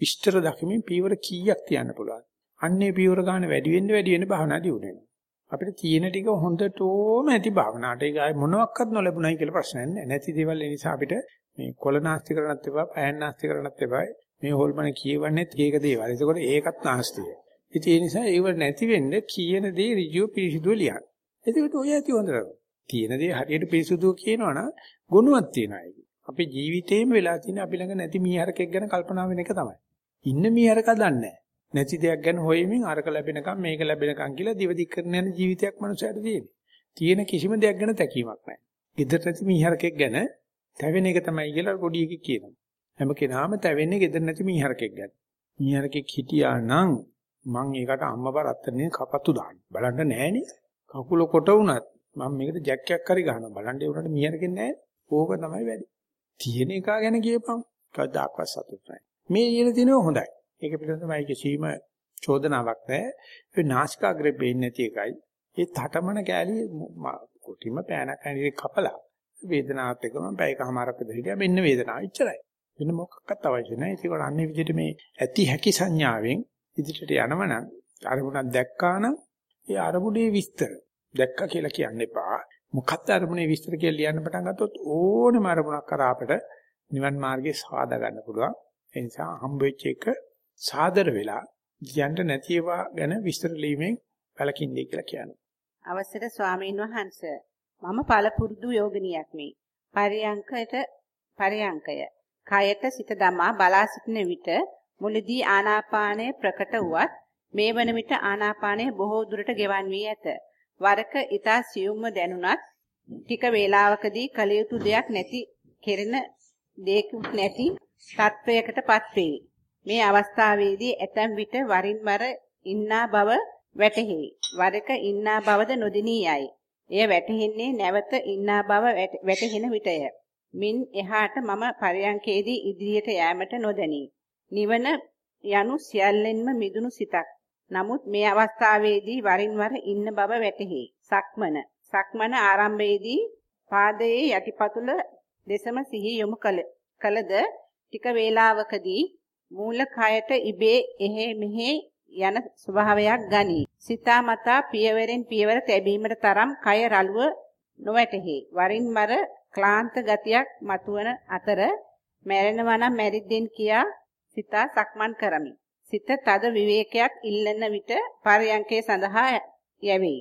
විස්තර දකිමින් පීවර කීයක් තියන්න පුළුවන්. අන්නේ පීවර ගන්න වැඩි වෙන්න වැඩි වෙන්න භාවනා දියුනේ. අපිට තියෙන ටික හොඳටම ඇති භාවනාවට ඒක ආයේ මොනවත් නොලැබුණයි කියලා ප්‍රශ්නයක් නැහැ. නැති දේවල් ඒ නිසා අපිට මේ කොළ නාස්ති කරන්නත් එපා, පෑන් නාස්ති කරන්නත් එපා. මේ හොල්මන කියවන්නේ ඒක දේවල්. ඒකෝට ඒකත් නාස්තිය. ඉතින් ඒ නිසා ඒව නැති වෙන්න කියන දේ ඍජුව පිරිසිදුව ලියන්න. එතකොට ඔය ඇති හොඳට. තියෙන දේ හරියට පිරිසිදුව කියනවනම් ගුණයක් තියනවා ඒක. අපේ ජීවිතේම වෙලා තියෙන අපි ළඟ නැති මීහරකෙක් ගැන කල්පනා වෙන එක තමයි. ඉන්න මීහරක දන්නේ නැහැ. නැති දෙයක් ගැන හොයමින් අරක ලැබෙනකම් මේක ලැබෙනකම් කියලා දිවදික් කරන යන ජීවිතයක් මනුස්සයට තියෙන්නේ. තියෙන කිසිම දෙයක් ගැන තැකීමක් නැහැ. ගෙදර නැති මීහරකෙක් ගැන තැවෙන එක තමයි කියලා පොඩි එකෙක් කියනවා. හැම කෙනාම තැවෙන්නේ ගෙදර නැති මීහරකෙක් ගැන. මීහරකෙක් හිටියා නම් මං ඒකට අම්මා රත්තරනේ කපත්තු දාන්න. බලන්න නැහනේ. කකුල කොට වුණත් මම මේකට ජැක්කයක් හරි ගන්නවා. බලන්න ඒ උනට මීහරකෙක් නැහැ. ඕක තමයි වැඩි. තියෙන එක ගැන කියපන්. කවදාකවත් සතුට නැහැ. මේ ඉගෙන තිනව හොඳයි. ඒක පිළිබඳව කිසිම චෝදනාවක් නැහැ. ඒ නාසිකාග්‍රේ පේන්නේ නැති එකයි. ඒ තටමන කෑලි කොටිම පෑනක් ඇනිරේ කපලා වේදනාවත් එක්කම පැයකමාරක් විතර හිටියා මෙන්න වේදනාව ඉච්චරයි. වෙන මොකක්වත් අවශ්‍ය නැහැ. ඒක උඩ අන්නේ විදිහට මේ ඇති හැකි සංඥාවෙන් ඉදිරියට යනවනම් අරමුණක් දැක්කා නම් ඒ අරමුණේ විස්තර දැක්කා කියලා කියන්න එපා. මොකක්ද අරමුණේ විස්තර කියලා ලියන්න පටන් ගත්තොත් ඕනම අරමුණක් කරා අපට නිවන් මාර්ගේ සාදා ගන්න පුළුවන්. ඒ නිසා හම්බ වෙච්ච එක සාදර වෙලා කියන්න නැති ඒවා ගැන විස්තර ලියීමෙන් වැළකින්නේ කියලා කියනවා. අවසර ස්වාමීන් වහන්ස මම පළපුරුදු යෝගිනියක් මේ. පරියංකයට පරියංකය. කයට සිත දමා බලා සිටින විට මුලදී ආනාපානය ප්‍රකට වුවත් මේ වන විට ආනාපානය බොහෝ දුරට ගෙවන් වී ඇත. වරක ඊතා සියුම්ව දැනුණත් ටික වේලාවකදී කල යුතු දෙයක් නැති කෙරෙන දෙයක්ුත් නැති තත්වයකටපත් වේ. මේ අවස්ථාවේදී ඇතැම් විට වරින් වර ඉන්නා බව වැටහි. වරක ඉන්නා බවද නොදිනී යයි. එය වැටහෙන්නේ නැවත ඉන්නා බව වැටහෙන විටය. මින් එහාට මම පරයන්කේදී ඉදිරියට යෑමට නොදැනී. නිවන යනු සියල්ලෙන්ම මිදුණු සිතක්. නමුත් මේ අවස්ථාවේදී වරින් වර ඉන්න බව වැටහි. සක්මන. සක්මන ආරම්භයේදී පාදයේ යටිපතුල දෙසම සිහි යොමු කළද ටික වේලාවකදී මූල කයට ඉබේ එහෙ මෙහෙ යන ස්වභාවයක් ගනී. සිතාමතා පියවරෙන් පියවර තැබීමට තරම් කය රළුව නොවැටහි. වරින් වර ක්ලාන්ත ගතියක් මතුවන අතර මැරෙනවා නම් මැරිද්දෙන් කියා සිතා සක්මන් කරමි. සිත තද විවේකයක් ඉල්ලන විට පරයන්කේ සඳහා යැවේ.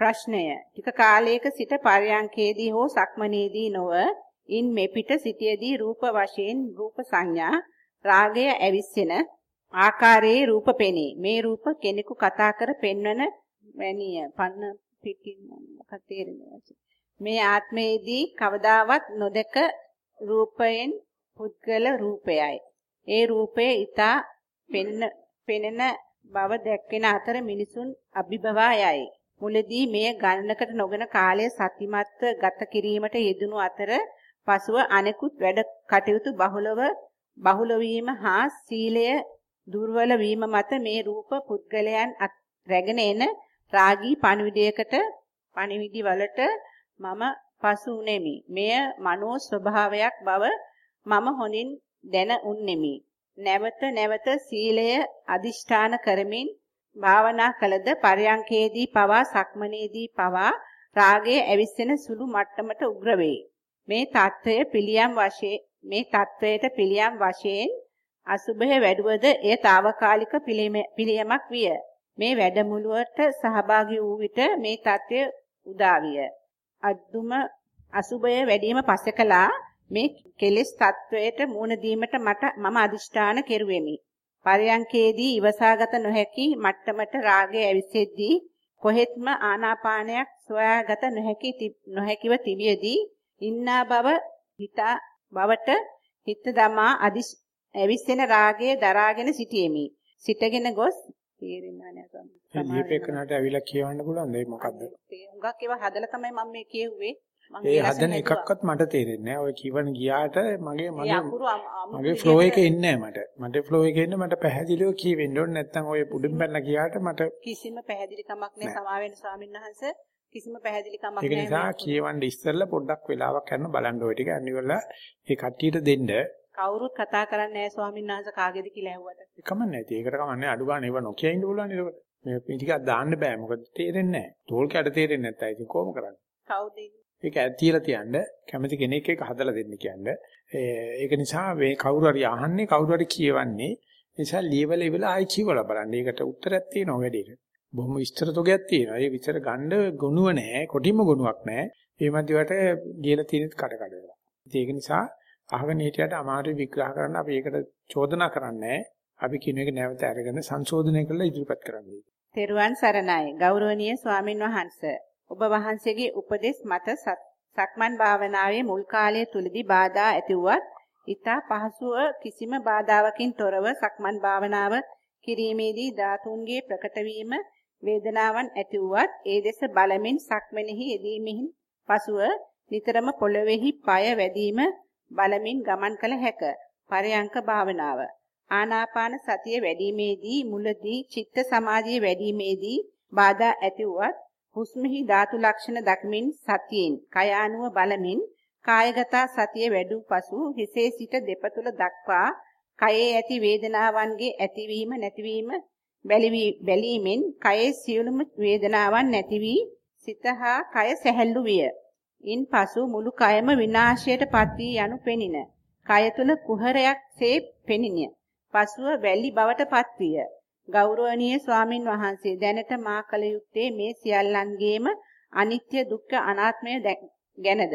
ප්‍රශ්නය ටික කාලයක සිට පරයන්කේදී හෝ සක්මනේදී නොව ඉන් මෙපිට සිටියේදී රූප වශයෙන් රූප සංඥා රාගය ඇවිස්සෙන ආකාරයේ රූප පෙනේ. මේ රූප කෙනෙකු කතා කර පෙන්වන වැනිය. පන්න පිටින් මොකක්ද තේරෙන්නේ? මේ ආත්මයේදී කවදාවත් නොදක රූපයෙන් පුද්ගල රූපයයි. ඒ රූපය ඊතා පෙනෙන බව දැක්වෙන අතර මිනිසුන් අභිභවා යයි. මුලදී මෙය ගණනකට නොගෙන කාලය සතිමත්ව ගත කිරීමට යෙදුණු අතර පසුව අනෙකුත් වැඩ කටයුතු බහුලව බහුල වීම හා සීලය දුර්වල වීම මත මේ රූප පුද්ගලයන් රැගෙන එන රාගී පණිවිඩයකට පණිවිඩි වලට මම පසු උනේමි. මෙය මනෝ ස්වභාවයක් බව මම හොඳින් දැන උන්නේමි. නැවත නැවත සීලය අදිෂ්ඨාන කරමින් භාවනා කළද පරයන්කේදී පවා සක්මනේදී පවා රාගය ඇවිස්සෙන සුළු මට්ටමට උග්‍ර වේ. මේ தত্ত্বය පිළියම් වශයෙන් මේ தত্ত্বයට පිළියම් වශයෙන් අසුභය වැඩුවද එය తాවකාලික පිළියමක් විය. මේ වැඩමුළුවට සහභාගී වූ විට මේ தත්ත්වය උදා විය. අද්දුම අසුභය වැඩිම පසකලා මේ කෙලෙස් తත්වයට මුහුණ දීමට මට මම අදිෂ්ඨාන කෙරුවෙමි. පරයන්කේදී ඉවසාගත නොහැකි මට්ටමට රාගය ඇවිසෙද්දී කොහෙත්ම ආනාපානයක් සොයාගත නොහැකි නොහැකිව තිබියදී ඉන්නා බව හිතා බවට හිත දමා ඇවිස්සෙන රාගයේ දරාගෙන සිටියෙමි. සිටගෙන ගොස් තේරෙන්නේ නැහැ සමහර. දීපේකනට ඇවිල්ලා කියවන්න පුළුවන්ද ඒ මොකද්ද? හුඟක් ඒවා හදලා තමයි මම මේ කියෙව්වේ. ඒ හදන එකක්වත් මට තේරෙන්නේ නැහැ. ඔය කිවන ගියාට මගේ මගේ මගේ ෆ්ලෝ එකේ ඉන්නේ නැහැ මට. මට ෆ්ලෝ එකේ ඉන්න මට පැහැදිලිව කියවෙන්න ඕනේ නැත්නම් ඔය පුඩින් බැලලා ගියාට මට කිසිම පැහැදිලි කමක් නැහැ සමාවෙන්න ස්වාමීන් වහන්සේ. කිසිම පැහැදිලි කමක් නැහැ. ඒක නිසා කියවන්න ඉස්සෙල්ලා පොඩ්ඩක් වෙලාවක් කරන බලන්න ওই ටික අනිවලා ඒ කට්ටියට දෙන්න. කවුරුත් කතා කරන්නේ නැහැ ස්වාමීන් වහන්සේ කාගේද කියලා ඇහුවට. ඒකම නැති. ඒකට කමන්නේ අඩු ගන්න ඒව නොකිය ඉන්න පුළුවන් නේද? මේ ටිකක් දාන්න බෑ. මොකද තේරෙන්නේ නැහැ. තෝල් කැට තේරෙන්නේ නැත්නම් ඉතින් කොහොම කරන්නේ? කවුද? ඒක ඇතියලා තියන්න කැමති කෙනෙක් එක හදලා දෙන්න කියන්නේ. ඒක නිසා මේ කවුරු හරි අහන්නේ කවුරු හරි කියවන්නේ නිසා ලියවල ඉවලා ආයි කියවලා බලන්න. ඒකට උත්තරයක් තියෙනවා වැඩේට. බොහොම විස්තර තොගයක් තියෙනවා. ඒ විතර ගන්න ගුණුව නැහැ, කොටිම ගුණුවක් නැහැ. ඒ මැදිවට ලියලා තියෙනෙත් කඩ කඩ වෙලා. ඒක නිසා අහගෙන හිටියට අමාරු විග්‍රහ කරන්න අපි ඒකට චෝදනා කරන්නේ අපි කියන එක නැවත අරගෙන සංශෝධනය කරලා ඉදිරිපත් කරන්නේ. තෙරුවන් සරණයි ගෞරවනීය ස්වාමින් වහන්සේ. ඔබ වහන්සේගේ උපදෙස් මත සක්මන් භාවනාවේ මුල් කාලය තුලදී බාධා ඇතිවුවත් ඊතා පහසුව කිසිම බාධාවකින් තොරව සක්මන් භාවනාව කිරීමේදී ධාතුන්ගේ ප්‍රකට වීම වේදනාවන් ඇතිවුවත් ඒ දෙස බලමින් සක්මනේහි යෙදීමෙහි පසුව නිතරම පොළොවේහි পায় වැදීම බලමින් ගමන් කළ හැක. පරයන්ක භාවනාව. ආනාපාන සතිය වැඩිීමේදී මුලදී චිත්ත සමාධිය වැඩිීමේදී බාධා ඇතිවුවත් හුස්මෙහි ධාතු ලක්ෂණ දක්මින් සතියෙන් කය ආනුව බලමින් කායගත සතිය වැඩි පසු හිසේ සිට දෙපතුල දක්වා කයේ ඇති වේදනාවන්ගේ ඇතිවීම නැතිවීම බැලීමෙන් කයේ සියලුම වේදනාවන් නැති වී සිත හා කය සැහැල්ලු විය. ඉන්පසු මුළු කයම විනාශයට පත් වී යනු පෙනින. කය තුල කුහරයක්සේ පෙනිනිය. පසුව වැලි බවට පත් විය. ගෞරවනීය ස්වාමින් වහන්සේ දැනට මා කල යුත්තේ මේ සියල්ලන්ගේම අනිත්‍ය දුක්ඛ අනාත්මය ගැනද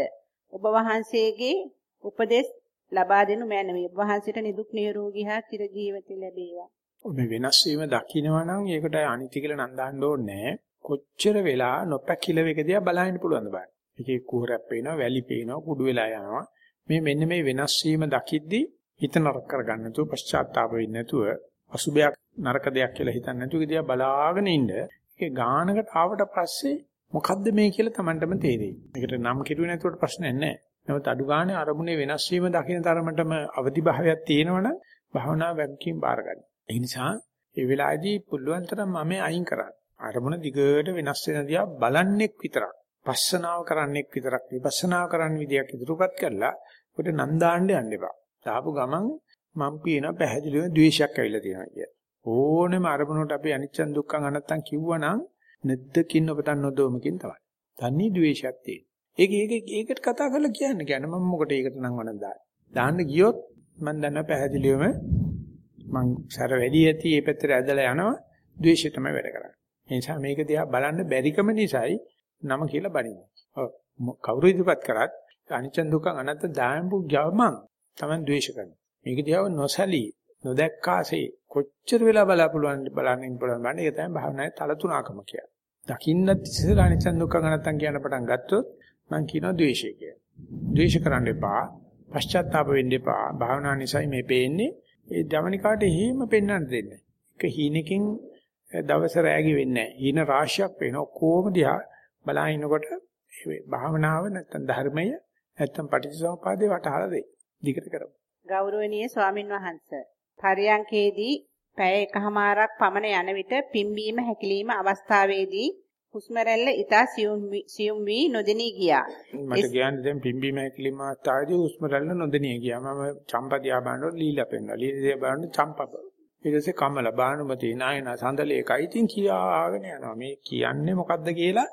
ඔබ වහන්සේගේ උපදෙස් ලබා දෙනු මැනවි. ඔබ වහන්සේට නිදුක් නිරෝගී හා චිරජීවිත ලැබේවා. මේ වෙනස් වීම දකින්නවා නම් ඒකට අනිත්‍ය කියලා නම් දාන්න ඕනේ කොච්චර වෙලා නොපැකිල වේගදියා බලන්න පුළුවන්ද බලන්න. එකේ කුහරක් පේනවා, වැලි පේනවා, කුඩු වෙලා යනවා. මේ මෙන්න මේ වෙනස් වීම දකිද්දි හිත නරක කරගන්න නැතුව පශ්චාත්තාප වෙන්නේ නැතුව අසුබයක් නරක දෙයක් කියලා හිතන්නේ නැතුව ඉතියා බලාගෙන ඉන්න. ඒකේ ගානකට ආවට පස්සේ මොකද්ද මේ කියලා Tamanටම තේරෙයි. මේකට නම් කිරුවේ නැතුවට ප්‍රශ්නයක් නැහැ. නමුත් අඩු ගානේ අරමුණේ වෙනස් වීම දකින්න තරමටම අවදි භාවයක් තියෙනවනම් භාවනා වැක්කීම් බාර ගන්න. ඒ නිසා ඒ වෙලාවේදී පුළුවන් තරම් මම අයින් කරන්න. අරමුණ දිගට වෙනස් වෙන දිහා බලන්නෙක් විතරක්. පස්සනාව කරන්නෙක් විතරක් විපස්සනාව කරන්න විදියක් ඉදිරිපත් කරලා ඔකට නම් දාන්න යන්න එපා. දාපු ගමන් මම පියන පැහැදිලිව ද්වේෂයක් ඇවිල්ලා තියෙනවා කිය. ඕනෙම අරමුණකට අපි අනිච්චන් දුක්ඛං අනත්තං කිව්වනම් නැද්දකින් ඔබට නොදොමකින් තමයි. තන්නේ ද්වේෂයක් තියෙන. ඒක ඒක ඒකට කතා කරලා කියන්න කියන්නේ මම මොකට ඒකට නම් වණ දාන්න. දාන්න ගියොත් මම දන්නවා පැහැදිලිවම මං සැර වැඩි ඇති මේ පැත්තට ඇදලා යනවා ද්වේෂය තමයි වැඩ කරන්නේ. ඒ නිසා මේක දිහා බලන්න බැරිකම නිසායි නම කියලා බණින්නේ. ඔව් කවුරු ඉදපත් කරත් අනිච්ච දුක්ඛ අනත්ත දායම්පු ගමන් තමයි ද්වේෂ කරන්නේ. මේක දිහා නොසලී නොදැක්කාසේ කොච්චර වෙලා බලාපොරොත්තු වෙන්න බලන්න පුළුවන් බලන්න ඒක තමයි භාවනාවේ තල තුනකම කියන්නේ. දකින්නත් ඉස්සෙල්ලා අනිච්ච දුක්ඛ අනත්තන් කියන පටන් ගත්තොත් මම කියනවා ද්වේෂය කියලා. ද්වේෂ කරන්න එපා. පශ්චාත්තාප වෙන්න එපා. භාවනා නිසායි මේ පේන්නේ. ඒ දවනිකාට එහෙම පෙන්වන්න දෙන්නේ. එක හීනකින් දවස රැගි වෙන්නේ නැහැ. හීන රාශියක් වෙන ඔක්කොම දිහා බලාිනකොට මේ භාවනාව නැත්තම් ධර්මය නැත්තම් පටිච්චසමුපාදේ වටහලා දෙයි. දිගට කරමු. ගෞරවනීය ස්වාමින් වහන්සේ පරියංකේදී පැය එකහමාරක් පමණ යන විට පිම්බීම හැකිලිම අවස්ථාවේදී හුස්ම රැල්ල ඉතා සියුම් වී නොදෙනී ගියා. මට කියන්නේ දැන් පිම්බීම හැකිලිම අවස්ථාවේදී හුස්ම රැල්ල නොදෙනී ගියා. මම චම්පදියා බලනකොට ලීලා පෙන්නවා. ලීලා බලනකොට චම්පප. ඊට පස්සේ කමල බානුමති නායන සඳලේ එකයි ඉතින් කියාගෙන යනවා. මේ කියන්නේ මොකද්ද කියලා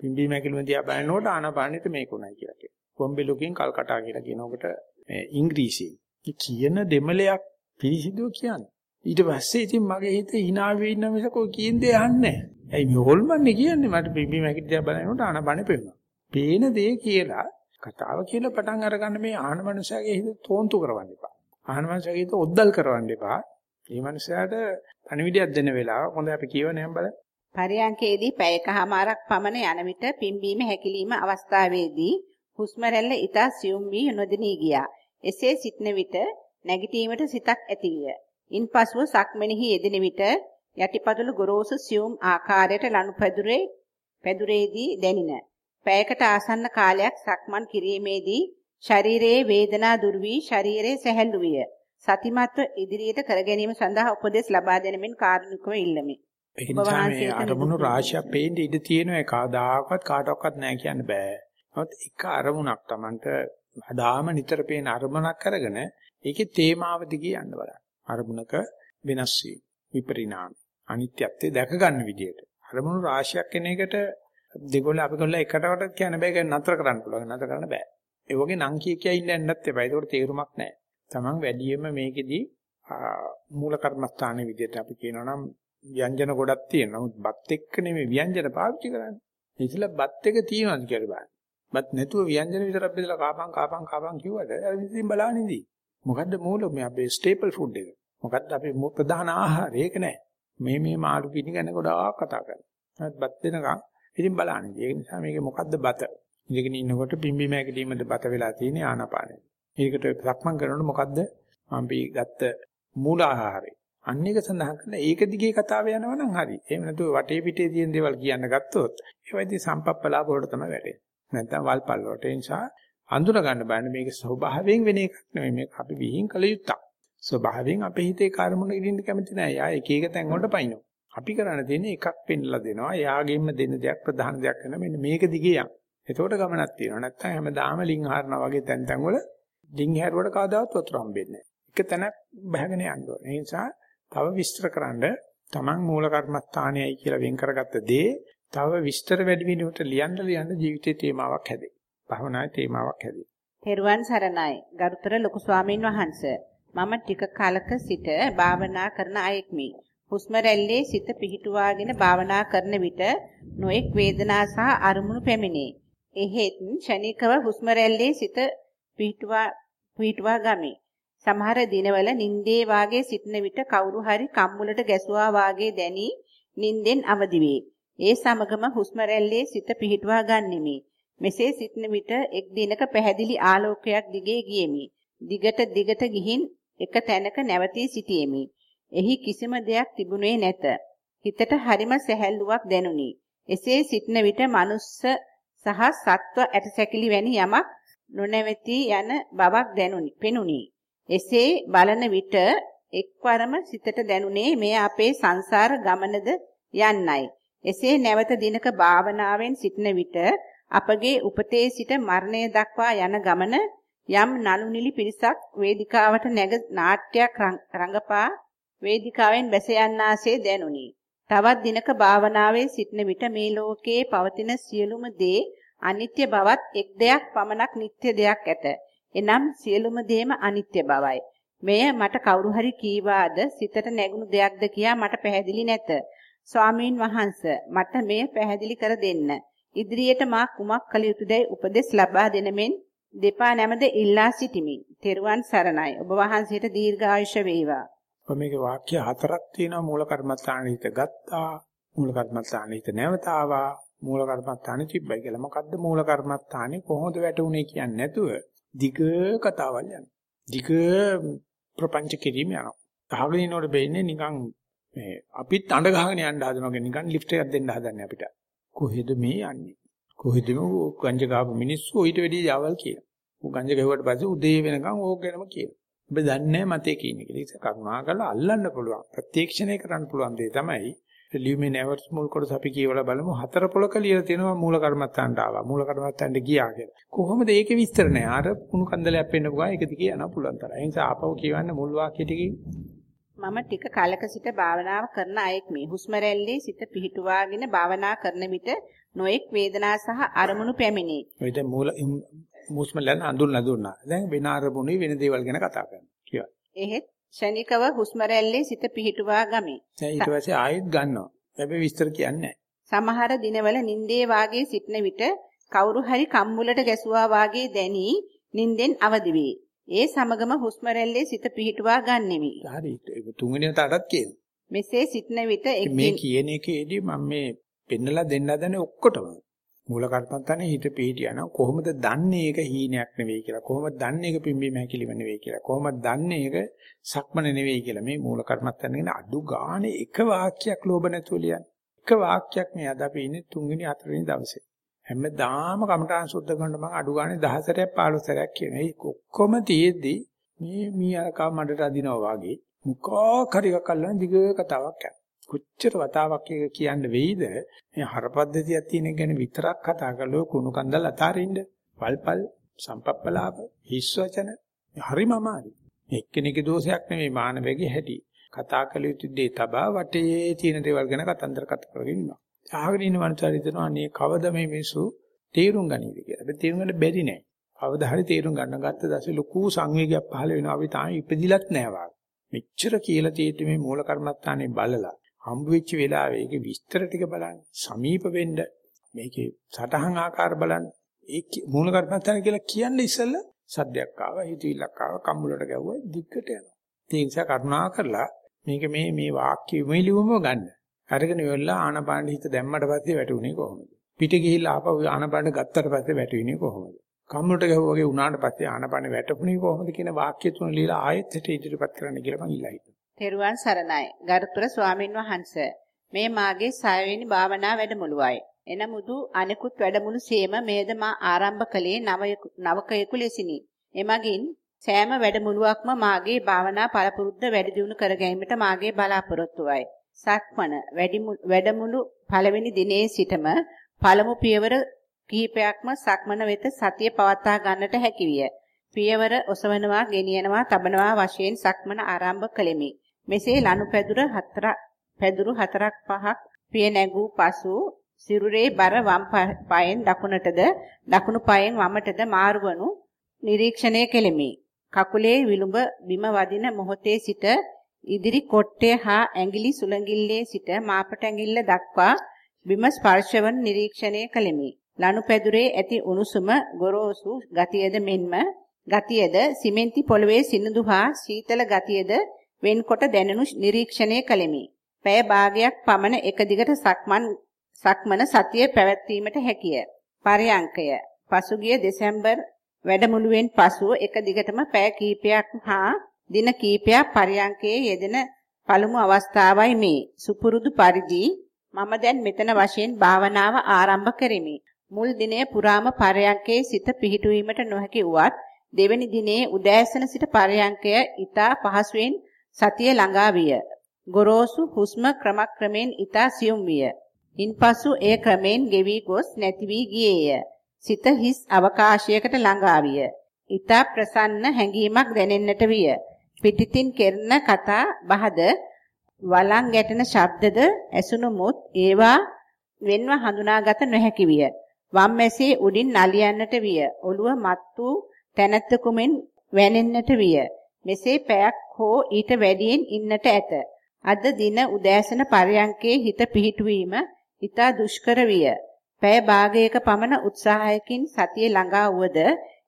පිම්බීම හැකිලිම දිහා බලනකොට ආනපානෙට මේකුණයි කියලා කියනවා. කොම්බෙලුකින් කල්කටා කියලා කියනකොට මේ ඉංග්‍රීසියෙන්. කියන දෙමලයක් පිළිසිදුව කියන්නේ. ඊට පස්සේ ඉතින් මගේ හිත hina වෙ ඉන්න මිසක ඔය කියන දේ අහන්නේ නැහැ. ඇයි මේ හොල්මන්නේ කියන්නේ මට පිම්බි මැකිට දිහා බලනකොට ආනපන පෙන්නවා. පේන දේ කියලා කතාව කියලා පටන් අරගන්න මේ ආහන මනුස්සයාගේ හිත තෝන්තු කරවන්න එපා. ආහන මනුස්සයාගේ හිත ඔද්දල් කරවන්න එපා. මේ මනුස්සයාට පණිවිඩයක් දෙන්න වෙලාව හොඳ අපි කියවනේ බලන්න. පරියංකේදී පැයකමාරක් පමණ යන විට පිම්බීම හැකිලිම අවස්ථාවේදී හුස්ම රැල්ල ඊතා සියුම් වී නොදෙනී ගියා. එසේ සිටන විට නැගිටීමට සිතක් ඇතිවිය. ඉන්පසුව සක්මෙනෙහි යෙදෙන විට යටිපතුල ගොරෝසු සියුම් ආකාරයට ලනුපැදුරේ පැදුරේදී දැනින. පැයකට ආසන්න කාලයක් සක්මන් කිරීමේදී ශරීරයේ වේදනා දුර වී ශරීරයේ සැහැල්ලු විය. සතිමත්ව ඉදිරියට කර ගැනීම සඳහා උපදෙස් ලබා දෙනමින් කාරුණිකව ඉල්ලමි. ඒ නිසා මේ අරමුණු රාශියක් පේන්න ඉඩ තියෙනවා ඒ කවදාකවත් කාටවත් නැහැ කියන්න බෑ. නමුත් එක අරමුණක් Tamanට අදාම නිතර පේන අරමුණක් අරගෙන ඒකේ තේමාව දිගේ යන්න බලන්න. අරමුණක වෙනස් වීම, විපරිණාම. අනිත්‍යත්වය දැක ගන්න විදියට. අරමුණු රාශියක් එන එකට දෙගොල්ල අපිගොල්ල එකටකට කියන්න බෑ ඒක නතර කරන්න පුළුවන්. නතර කරන්න බෑ. ඒ වගේ නම් කිය කිය ඉන්න යන්නත් එපා. ඒකට තේරුමක් නැහැ. Taman වැඩියෙන්ම මේකෙදි මූල කර්මස්ථානයේ විදියට අපි කියනවා නම් ව්‍යංජන ගොඩක් තියෙනවා. නමුත් බත් එක්ක නෙමෙයි ව්‍යංජන පාවිච්චි කරන්නේ. ඉතින් බත් එක තියෙනවද කියලා බලන්න. බත් නැතුව ව්‍යංජන විතරක් බෙදලා කාපන් කාපන් කාපන් කිව්වට ඉතින් බලන්න ඉඳී. මොකද්ද මූල මේ අපේ ස්ටේපල් ෆුඩ් එක. මොකද්ද අපි ප්‍රධාන ආහාරය? ඒක නෑ. මේ මේ මාළු පිණි ගැන ගොඩාක් කතා කරනවා. බත් දෙනකම් ඉතින් බලන්න. ඒ නිසා මේකේ මොකද්ද බත? ඉඳගෙන ඉන්නකොට පිම්බි මෑගලීමද බත වෙලා තියෙන්නේ ආනාපානෙ. ඒකට සක්මන් කරනකොට මොකද්ද? අපි ගත්ත මූල ආහාරය. අන්න එක සඳහන් කරන ඒක දිගේ කතාව යනවා නම් හරි. එහෙම නැතුව වටේ පිටේ තියෙන දේවල් කියන්න ගත්තොත් ඒවයිදී සම්පප්පලාප වලට තමයි වැටෙන්නේ. නැත්නම් වල්පල් වලට. ඒ නිසා අඳුර ගන්න බෑනේ මේක ස්වභාවයෙන් වෙන එකක් නෙමෙයි. මේක අපි විහිං කළ යුත්තක්. ස්වභාවයෙන් අපේ හිතේ කර්මොන ඉදින්න කැමති නෑ. යා එක එක තැන් වලට පයින්නවා. අපි කරන්න තියෙන්නේ එකක් පෙන්නලා දෙනවා. එයාගෙම දෙන දෙයක් ප්‍රධාන දෙයක් කරන මෙන්න මේක දිගේ යන්න. එතකොට ගමනක් තියෙනවා. නැත්නම් හැමදාම ලිං හරනවා වගේ තැන් තැන් වල ලිං හැරුවට කවදාවත් වතුර හම්බෙන්නේ නෑ. එක තැනක් බහගෙන යන්න ඕනේ. ඒ නිසා තව විස්තරකරනද Taman මූල කර්මස්ථානයයි කියලා වෙන් කරගත්ත දේ තව විස්තර වැඩි වෙනුවට ලියන්න ලියන්න ජීවිතේ තේමාවක් හැදේ. භවනායේ තේමාවක් හැදේ. තෙරුවන් සරණයි. ගරුතර ලොකු ස්වාමීන් වහන්සේ. මම ටික කාලක සිට භාවනා කරන අයෙක්මි. හුස්ම රැල්ලේ සිත පිහිටුවාගෙන භාවනා කරන විට නොඑක් වේදනා සහ අරමුණු පැමිණේ. එහෙත් ෂණිකව හුස්ම රැල්ලේ සිත පිහිටුවා පිහිටුවා ගමි. සමහර දිනවල නින්දේ වාගේ සිටන විට කවුරු හරි කම්මුලට ගැසුවා වාගේ දැනි නින්දෙන් අවදි වේ. ඒ සමගම හුස්ම රැල්ලේ සිත පිහිටුවා ගන්නෙමි. මෙසේ සිටන විට එක් දිනක පැහැදිලි ආලෝකයක් දිගේ ගියෙමි. දිගට දිගට ගිහින් එක තැනක නැවතී සිටියෙමි. එහි කිසිම දෙයක් තිබුණේ නැත. හිතට හරිම සැහැල්ලුවක් දැනුනි. එසේ සිටන විට මනුස්ස සහ සත්ව ඇටසැකිලි වැනි යමක් නොනැවතී යන බවක් දැනුනි. පෙනුනි. එසේ බලන විට එක්වරම සිතට දැනුනේ මේ අපේ සංසාර ගමනද යන්නයි. එසේ නැවත දිනක භාවනාවෙන් සිටන විට අපගේ උපතේ සිට මරණය දක්වා යන ගමන යම් නළු නිලි පිරිසක් වේදිකාවට නැග නාට්‍යයක් රඟපා වේදිකාවෙන් බැස යන්නාසේ දැනුනි. තවත් දිනක භාවනාවේ සිටන විට මේ ලෝකයේ පවතින සියලුම දේ අනිත්‍ය බවත් එක් දෙයක් පමණක් නිට්ටය දෙයක් ඇත. එනම් සියලුම දේම අනිත්‍ය බවයි. මෙය මට කවුරු හරි කීවාද සිතට නැගුණු දෙයක්ද කියා මට පැහැදිලි නැත. ස්වාමීන් වහන්ස මට මෙය පැහැදිලි කර දෙන්න. ඉදිරියට මා කුමක් කළ යුතුදයි උපදෙස් ලබා දෙනමෙන් දෙපා නැමද ඉල්ලා සිටිමි. තෙරුවන් සරණයි. ඔබ වහන්සේට දීර්ඝායුෂ වේවා. මේකේ වාක්‍ය හතරක් තියෙනවා මූල කර්මස්ථාන හිත ගත්තා. මූල කර්මස්ථාන හිත නැවත ආවා. මූල කර්මස්ථානේ තිබ්බයි කියලා. මොකද්ද මූල කර්මස්ථානේ කොහොමද වැටුනේ කියන්නේ නැතුව දිග කතාවල් යනවා. දිග ප්‍රපංච කිරීම යනවා. අහගෙන ඉන්නකොට වෙන්නේ නිකන් මේ අපිත් අඬ ගහගෙන යන්න හදනවා නිකන් ලිෆ්ට් එකක් දෙන්න හදන්නේ අපිට. කොහෙද මේ යන්නේ? කොහෙද මේ ගංජ ගහපු මිනිස්සු ඊට වැඩි යවල් කියලා. ඌ ගංජ ගහුවට පස්සේ උදේ වෙනකන් ඕක ගැනම කියනවා. ඔබ දන්නේ මතේ කියන්නේ කියලා. ඒක කරුණාකරලා අල්ලන්න පුළුවන්. ප්‍රත්‍යක්ෂණය කරන්න පුළුවන් දේ තමයි ලියුමේ නැවර්ස් මුල් කොටස අපි කියවලා බලමු හතර පොලක ලියලා තියෙනවා මූල කර්මත්තාන්ට ආවා මූල කර්මත්තාන්ට ගියා කියලා. කොහොමද ඒකේ විස්තර නැහැ. අර කුණු කන්දලයක් පෙන්න පුගා ඒක දිගේ යනවා පුළුවන් තරම්. ඒ නිසා ආපහු කියවන්න මුල් වාක්‍ය ටිකේ මම ටික කාලක සිට භාවනාව කරන අයෙක් මේ හුස්ම රැල්ලේ සිට පිහිටුවාගෙන භාවනා කරන විට නොඑක් වේදනා සහ අරමුණු පැමිණේ. ඔය දැන් මූල හුස්ම රැල්ල අඳුල්ලා දුන්නා. දැන් වෙන අරමුණුයි වෙන දේවල් ගැන කතා කරනවා. කියවා. එහෙත් ෂණිකව හුස්ම සිත පිහිටුවා ගමි. දැන් ඊට පස්සේ ආයෙත් ගන්නවා. හැබැයි විස්තර කියන්නේ සමහර දිනවල නින්දේ වාගේ සිටන විට කවුරු හරි කම්මුලට ගැසුවා වාගේ දැනි නින්දෙන් අවදි වේ. ඒ සමගම හුස්ම සිත පිහිටුවා ගන්නෙමි. හරි. තුන්වෙනි වතාවටත් කියනවා. මෙසේ සිටන විට මේ කියන එකේදී මම මේ පෙන්නලා දෙන්න හදන්නේ ඔක්කොටම. මූල කර්මත්තානේ හිත පිහිටියන කොහොමද දන්නේ ඒක හීනයක් නෙවෙයි කියලා? කොහොමද දන්නේ ඒක පිම්බීම හැකිලිම නෙවෙයි කියලා? කොහොමද දන්නේ ඒක සක්මන නෙවෙයි කියලා? මේ මූල කර්මත්තානේ කියන අඩු ගානේ එක වාක්‍යයක් ලෝභ නැතුව ලියන්න. එක වාක්‍යයක් මේ අද අපි ඉන්නේ තුන්වෙනි හතරවෙනි දවසේ. හැමදාම කමඨාන් සුද්ධ කරන මම අඩු ගානේ 10 සැරයක් 15 සැරයක් කියන ඒ ඔක්කොම තියෙද්දි මේ මීයරකා මඩට අදිනවා වාගේ මුකෝ කරියක් අල්ලන දිග කතාවක් යනවා. කොච්චර වතාවක් එක කියන්න වෙයිද මේ හරපද්ධතියක් තියෙන එක ගැන විතරක් කතා කරලා කුණු කන්දල් අතාරින්න වල්පල් සම්පප්පලාප හිස් වචන හරිම අමාරු එක්කෙනෙකුගේ දෝෂයක් නෙමෙයි මානවයේ හැටි කතා කළ යුතු දේ තබා වටේ තියෙන දේවල් ගැන කතන්දර කතා කරගෙන ඉන්නවා අහගෙන ඉන්න මනුස්සයෙක් හිතනවා අනේ කවද මේ මිනිස්සු තේරුම් ගනීද කියලා. හැබැයි තේරුම් ගන්න බැරි නෑ. කවදා හරි තේරුම් ගන්න ගත්ත දැසේ ලොකු සංවේගයක් පහළ වෙනවා. අපි තාම ඉපදිලත් නෑ වාගේ. මෙච්චර කියලා තියෙද්දි මේ මූල කර්මත්තානේ බලලා හම්බ වෙච්ච වෙලාවේ ඒකේ විස්තර ටික බලන්න සමීප වෙන්න මේකේ සටහන් ආකාර බලන්න ඒ මූල කර්මස්ථාන කියලා කියන්නේ ඉස්සෙල්ලා සද්දයක් ආවා හිතවිල්ලක් ආවා කම්මුලට ගැව්වා දිග්ගට යනවා ඒ නිසා කරුණා කරලා මේක මේ මේ වාක්‍ය විමලිවම ගන්න. අරගෙන ඉවරලා ආනපාන හිත දැම්මට පස්සේ වැටුනේ කොහොමද? පිට ගිහිල්ලා ආපහු ආනපාන ගත්තට පස්සේ වැටුනේ කොහොමද? කම්මුට ගැහුවා වගේ උනාට පස්සේ ආනපාන වැටුනේ කොහොමද කියන වාක්‍ය තුන ලියලා ආයෙත් හිත ඉදිරිපත් කරන්න කියලා මං ඉල්ලා හිටියා. තෙරුවන් සරණයි. ගරුතර ස්වාමින් වහන්සේ මේ මාගේ 6 වෙනි භාවනා වැඩමුළුවයි. එනමුදු අනෙකුත් වැඩමුළු සේම මේද මා ආරම්භ කළේ නවකයෙකු ලෙසිනි. එමගින් සෑම වැඩමුළුවක්ම මාගේ භාවනා පළපුරුද්ද වැඩි දියුණු කර ගැනීමට මාගේ බලාපොරොත්තුවයි. සක්මන වැඩමුළු පළවෙනි දිනේ සිටම පළමු පියවර කිහිපයක්ම සක්මන වෙත සතිය පවත්වා ගන්නට හැකියිය. පියවර ඔසවනවා, ගෙනියනවා, තබනවා වශයෙන් සක්මන ආරම්භ කළෙමි. මෙසේ ලනුපැදුර හතර පැදුරු හතරක් පහක් පිය නැගූ පසු සිරුරේ බර වම් පායෙන් දකුණටද දකුණු පායෙන් වමටද මාරුවනු නිරීක්ෂණය කෙලිමි. කකුලේ විලුඹ බිම වදින මොහොතේ සිට ඉදිරි කොට්ටය හා ඇඟිලි සුළඟිල්ලේ සිට මාපට ඇඟිල්ල දක්වා බිම ස්පර්ශවන නිරීක්ෂණය කළෙමි. ලනුපැදුරේ ඇති උණුසුම ගොරෝසු ගතියද මෙන්ම ගතියද සිමෙන්ති පොළවේ සිනිඳු හා සීතල ගතියද වෙන්කොට දැනුණු නිරීක්ෂණය කළෙමි. පැය භාගයක් පමණ එක දිගට සක්මන් සක්මන සතිය පැවැත්වීමට හැකිය. පරයන්කය පසුගිය දෙසැම්බර් වැඩමුළුවෙන් පසුව එක දිගටම පැය කිහිපයක් හා දින කිහිපයක් පරයන්කයේ යෙදෙන පළමු අවස්ථාවයි මේ. සුපුරුදු පරිදි මම දැන් මෙතන වශයෙන් භාවනාව ආරම්භ කරමි. මුල් දිනය පුරාම පරයන්කේ සිත පිහිටුවීමට නොහැකි වුවත් දෙවැනි දිනේ උදෑසන සිට පරයන්කය ඊතා පහසුවෙන් සතිය ළඟා විය. ගොරෝසු හුස්ම ක්‍රමක්‍රමෙන් ඊතා සියුම් විය. ඉන්පසු එය ක්‍රමෙන් ගෙවි ගොස් නැති වී ගියේය. සිත හිස් අවකාශයකට ළඟා විය. ඊතා ප්‍රසන්න හැඟීමක් දැනෙන්නට විය. පිටිතින් කෙරෙන කතා බහද වලං ගැටෙන ශබ්දද ඇසුණුමුත් ඒවා වෙන්ව හඳුනාගත නොහැකි විය. වම් මැසේ උඩින් නලියන්නට විය. ඔළුව මත් වූ තැනැත්තකුමෙන් වැනෙන්නට විය. මෙසේ පැයක් හෝ ඊට වැඩියෙන් ඉන්නට ඇත. අද දින උදෑසන පරයන්කේ හිත පිහිටුවීම ඊට දුෂ්කර විය. පැය භාගයක පමණ උත්සාහයකින් සතිය ළඟා වුවද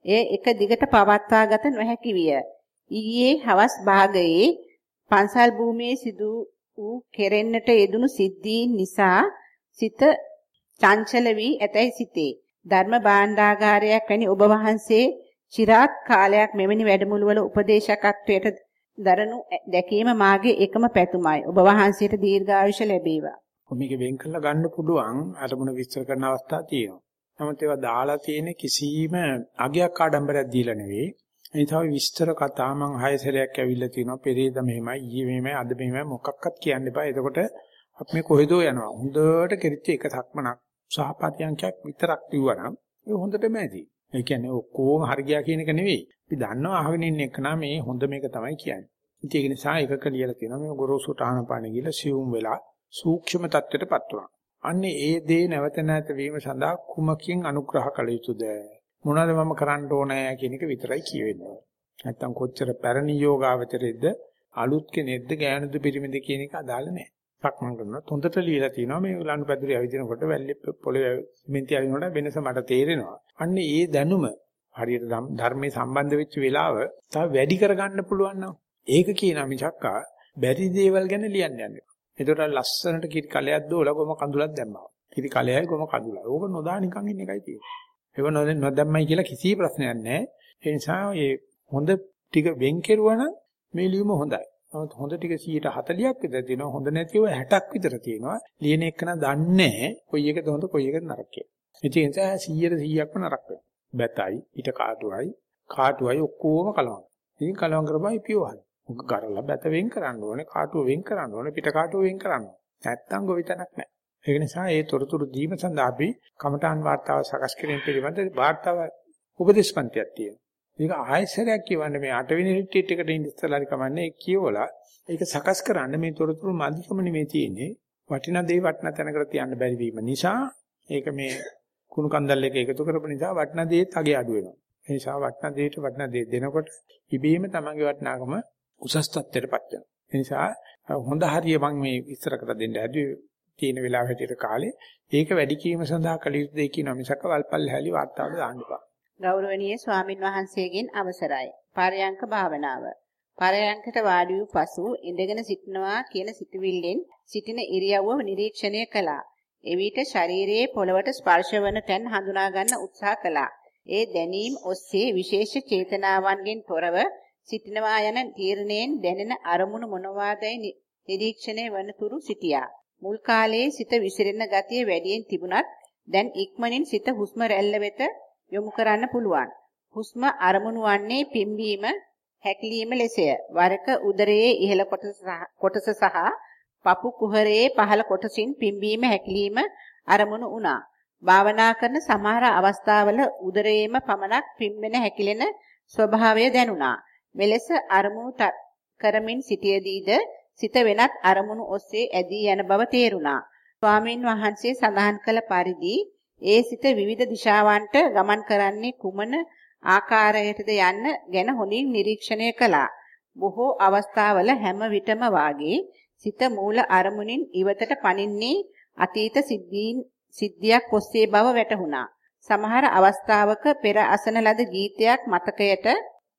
එය එක දිගට පවත්වාගත නොහැකි විය. ඊයේ හවස් භාගයේ පන්සල් භූමියේ සිදු වූ කෙරෙන්නට යෙදුණු සිද්ධීන් නිසා සිත චංචල වී ඇතැයි සිතේ. ධර්ම භාණ්ඩාගාරයක් වැනි ඔබ වහන්සේ চিරාත් කාලයක් මෙවැනි වැඩමුළුවල උපදේශකත්වයට දරනු දැකීම මාගේ එකම පැතුමයි. ඔබ වහන්සේට දීර්ඝායුෂ ලැබේවා. මේක වෙන් කරලා ගන්න පුළුවන් අරමුණ විස්තර කරන අවස්ථා තියෙනවා. නමුත් ඒවා දාලා තියෙන කිසිම අගයක් ආඩම්බරයක් දීලා නෙවෙයි. ඒ තමයි විස්තර කතා මං හය සැරයක් ඇවිල්ලා තිනවා. පෙරේද මෙහෙමයි, ඊයේ මෙහෙමයි, අද මෙහෙමයි මොකක්වත් කියන්න එපා. එතකොට අපි මේ කොහෙදෝ යනවා. හොඳට කෙරිච්ච එක සක්මනක් සහපතියංකයක් විතරක් කිව්වනම් ඒ හොඳටම ඇති. ඒ කියන්නේ ඔක්කොම හරි ගියා කියන එක නෙවෙයි. අපි දන්නවා අහගෙන ඉන්න එක නා මේ හොඳ මේක තමයි කියන්නේ. ඉතින් ඒක නිසා එකක ලියලා තියෙනවා මේ ගොරෝසුට ආනපාන ගිහලා සියුම් වෙලා සූක්ෂම தත්වෙටපත් වුණා. අන්නේ ඒ දේ නැවත නැවත වීම සඳහා කුමකින් අනුග්‍රහ කළ යුතුද? මොනවද මම කරන්න ඕනේ කියන එක විතරයි කියවෙන්නේ. නැත්තම් කොච්චර පැරණි යෝගාවචරෙද්ද අලුත් කෙනෙක්ද ගෑනුද පිරිමිද කියන එක අදාළ නැහැ. සක්මන් කරනකොට හොඳට ලියලා තිනවා මේ ලනු පැදුරේ ඇවිදිනකොට වැල්ලේ පොළවේ සිමෙන්ති අරිනකොට වෙනස මට තේරෙනවා. අන්න ඒ දැනුම හරියට ධර්මයේ සම්බන්ධ වෙච්ච වෙලාව තව වැඩි කරගන්න පුළුවන් නම් ඒක කියන මිසක්කා බැරි දේවල් ගැන ලියන්න යන්නේ. ඒතර ලස්සනට කිරි කලයක් දෝලා ගොම කඳුලක් දැම්මා. කිරි කලයයි ගොම කඳුලයි. ඕක නොදා නිකන් ඉන්න එකයි තියෙන්නේ. ඒව නොදැම්මයි කියලා කිසි ප්‍රශ්නයක් නැහැ. ඒ නිසා මේ හොඳ ටික වෙන් කෙරුවා නම් මේ ලියුම හොඳයි. නමුත් හොඳ ටික 140ක් විතර තියෙනවා. හොඳ නැතිව 60ක් විතර තියෙනවා. ලියන එකන දන්නේ කොයි එකද හොඳ කොයි එකද නරක කියලා. ඒ නිසා 100ට 100ක්ම නරක වෙනවා. බැතයි, ඊට කාටුවයි, කාටුවයි ඔක්කොම කලවම්. ඉතින් කලවම් කරපුවා ඉපියවහල්. උග කරලා බැත වෙන් කරන්න ඕනේ, කාටුව වෙන් කරන්න ඕනේ, පිට කාටුව වෙන් කරන්න ඕනේ. නැත්තම් ගොවිතැනක් නැහැ. ඒක නිසා ඒ තොරතුරු දීම සඳහා අපි කමඨාන් වාර්තාව සකස් කිරීම පිළිබඳ වාර්තාව උපදේශපන්තියක් තියෙනවා. ඒක ආයසරයක් කියවන්නේ මේ 8 වෙනි රිට්‍රීට් එකට ඉඳ ඉස්සලා හරි කමන්නේ ඒක කියවලා ඒක සකස් කරන්න මේ තොරතුරු මධිකම නෙමෙයි තියෙන්නේ. වටිනා දේ වටිනා තැනකට තියන්න බැරි වීම නිසා ඒක මේ කුණු කන්දල් එක එකතු කරපු නිසා වටිනා දේත් අගේ අඩු වෙනවා. ඒ නිසා වටිනා දේට වටිනා දේ දෙනකොට ඉබේම තමන්ගේ වටිනාකම උසස් තත්ත්වයටපත් වෙනවා. ඒ නිසා හොඳ හරිය මම මේ විස්තර කර දෙන්න හැදුවේ තියෙන වෙලාව හැටියට කාලේ ඒක වැඩි කීම සඳහා කළ යුතු දෙයක් කියනවා මිසක වල්පල් හැලි වාර්තාවට දාන්න එපා. ගෞරවනීය ස්වාමින් වහන්සේගෙන් අවසරයි. පාරයන්ක භාවනාව. පරයන්කට වාඩි වූ පසු ඉඳගෙන සිටනවා කියන සිතුවිල්ලෙන් සිටින ඉරියව්ව නිරීක්ෂණය කළා. එවිට ශරීරයේ පොළවට ස්පර්ශ වන තැන් හඳුනා ගන්න උත්සාහ කළා. ඒ දැනීම ඔස්සේ විශේෂ චේතනාවන්ගෙන් තොරව සිටිනවා යන තීරණයෙන් දැනෙන අරමුණු මොනවාදයි නිරීක්ෂණය වන තුරු සිටියා. මුල් කාලයේ සිත විසිරෙන ගතිය වැඩියෙන් තිබුණත් දැන් ඉක්මනින් සිත හුස්ම රැල්ල වෙත යොමු කරන්න පුළුවන්. හුස්ම අරමුණු වන්නේ පිම්බීම හැකිලිම ලෙසය. වරක උදරයේ ඉහළ කොටස සහ පපු කුහරයේ පහළ කොටසින් පිම්බීම හැකිලිම අරමුණු වුණා. භාවනා කරන සමහර අවස්ථාවල උදරයේම පමණක් පිම්බෙන හැකිලෙන ස්වභාවය දැනුණා. මෙලෙස අරමුණු කරමින් සිටියේදීද සිත වෙනත් අරමුණු ඔස්සේ ඇදී යන බව තේරුණා. ස්වාමින් වහන්සේ සඳහන් කළ පරිදි ඒ සිත විවිධ දිශාවන්ට ගමන් කරන්නේ කුමන ආකාරයටද යන්න ගැන හොඳින් නිරීක්ෂණය කළා. බොහෝ අවස්ථාවල හැම විටම වාගේ සිත මූල අරමුණින් ඉවතට පනින්නේ අතීත සිද්ධීන් සිද්ධියක් ඔස්සේ බව වැටහුණා. සමහර අවස්ථාවක පෙර අසන ලද ගීතයක් මතකයට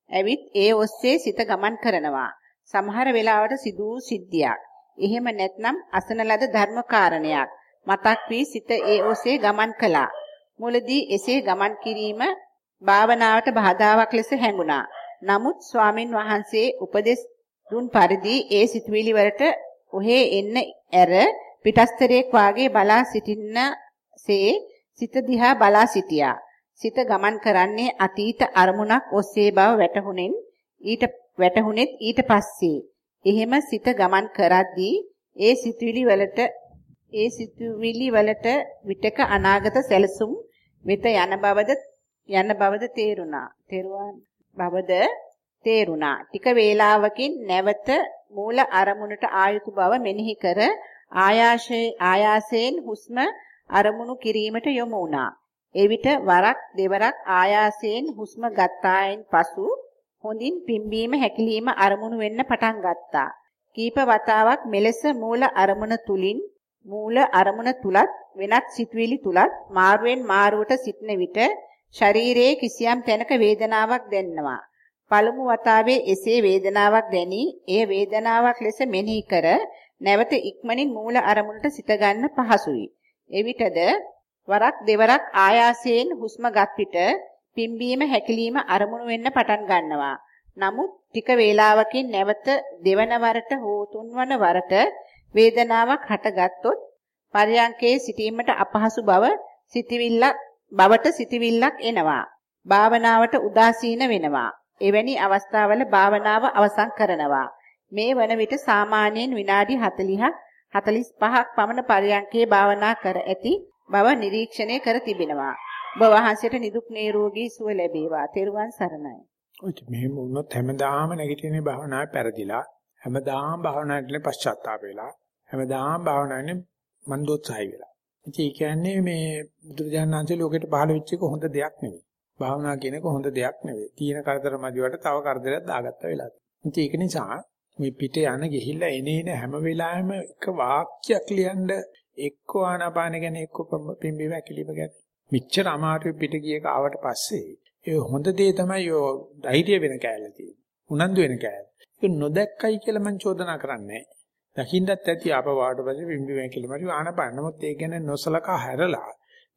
ඇවිත් ඒ ඔස්සේ සිත ගමන් කරනවා. සමහර වෙලාවට සිදු වූ සිද්ධියක්. එහෙම නැත්නම් අසන ලද ධර්ම කාරණයක් මතක් වී සිත ඒ ඔස්සේ ගමන් කළා. මුලදී එසේ ගමන් කිරීම භාවනාවට බාධාවක් ලෙස හැඟුණා. නමුත් ස්වාමින් වහන්සේ උපදෙස් දුන් පරිදි ඒ සිතුවිලි වලට ඔහේ එන්න ඇර පිටස්තරයක් වාගේ බලා සිටින්නසේ සිත දිහා බලා සිටියා. සිත ගමන් කරන්නේ අතීත අරමුණක් ඔස්සේ බව වැටහුණෙන් ඊට වැටහුණෙත් ඊට පස්සේ. එහෙම සිත ගමන් කරද්දී ඒ සිතුවිලි වලට ඒ සිතුවිලි වලට විතක අනාගත සැලසුම් වෙත යන බවද යන බවද තේරුණා. තේරුවන් බවද තේරුණා. ටික වේලාවකින් නැවත මූල අරමුණට ආයුතු බව මෙනෙහි කර ආයාසයෙන් ආයාසයෙන් හුස්ම අරමුණු කිරීමට යොමු වුණා. එවිට වරක් දෙවරක් ආයාසයෙන් හුස්ම ගත්තායින් පසු හොඳින් පිම්බීම හැකිලිම අරමුණු වෙන්න පටන් ගත්තා. කීප වතාවක් මෙලෙස මූල අරමුණ තුලින් මූල අරමුණ තුලත් වෙනත් සිතුවිලි තුලත් මාරුවෙන් මාරුවට සිටන විට ශරීරයේ කිසියම් තැනක වේදනාවක් දැනෙනවා. පළමු වතාවේ එසේ වේදනාවක් දැනි එය වේදනාවක් ලෙස මෙනෙහි කර නැවත ඉක්මනින් මූල අරමුණට සිත ගන්න පහසුයි. එවිටද වරක් දෙවරක් ආයාසයෙන් හුස්ම ගත් විට පිම්බීම හැකිලිම අරමුණු වෙන්න පටන් ගන්නවා. නමුත් ටික වේලාවකින් නැවත දෙවන වරට හෝ තුන්වන වරට වේදනාවක් හටගත්තොත් පරයන්කේ සිටීමට අපහසු බව සිතවිල්ලක් බවට සිතවිල්ලක් එනවා. භාවනාවට උදාසීන වෙනවා. එවැනි අවස්ථාවල භාවනාව අවසන් කරනවා. මේ වන විට සාමාන්‍යයෙන් විනාඩි 40ක් 45ක් පමණ පරයන්කේ භාවනා කර ඇති බව නිරීක්ෂණය කර තිබෙනවා. ඔබ වහන්සේට නිදුක් නිරෝගී සුව ලැබේවා. තෙරුවන් සරණයි. ඔය මෙහෙම වුණොත් හැමදාම නැගිටින්නේ භාවනාවේ පෙරදිලා හැමදාම භාවනාවේ පශ්චාත්තාප වෙලා හැමදාම භාවනාවේ මන්දෝත්සහයි වෙලා. ඉතින් ඒ කියන්නේ මේ බුදුරජාණන්සේ ලෝකෙට පහළ වෙච්ච එක හොඳ දෙයක් නෙවෙයි. භාවනා කියන එක හොඳ දෙයක් නෙවෙයි. තීන කරදර මැදිවට තව කරදරයක් දාගත්ත වෙලාව. ඉතින් ඒක නිසා මේ පිට යන ගිහිල්ලා එනේන හැම වෙලාවෙම එක වාක්‍යයක් ලියන්න එක්ක ආනාපාන ගැන එක්ක පිම්බි වැකිලිම ගැන මෙච්චර අමාරු පිට ගියක ආවට පස්සේ ඒ හොඳ දේ තමයි යෝ ධෛර්ය වෙන කෑල්ල තියෙන්නේ. උනන්දු වෙන කෑල්ල. ඒක නොදැක්කයි කියලා මම චෝදනා කරන්නේ දකින්නත් ඇති ආපවාට පස්සේ පිම්බි වැකිලිම හරි ආනාපාන. නමුත් ඒ ගැන නොසලකා හැරලා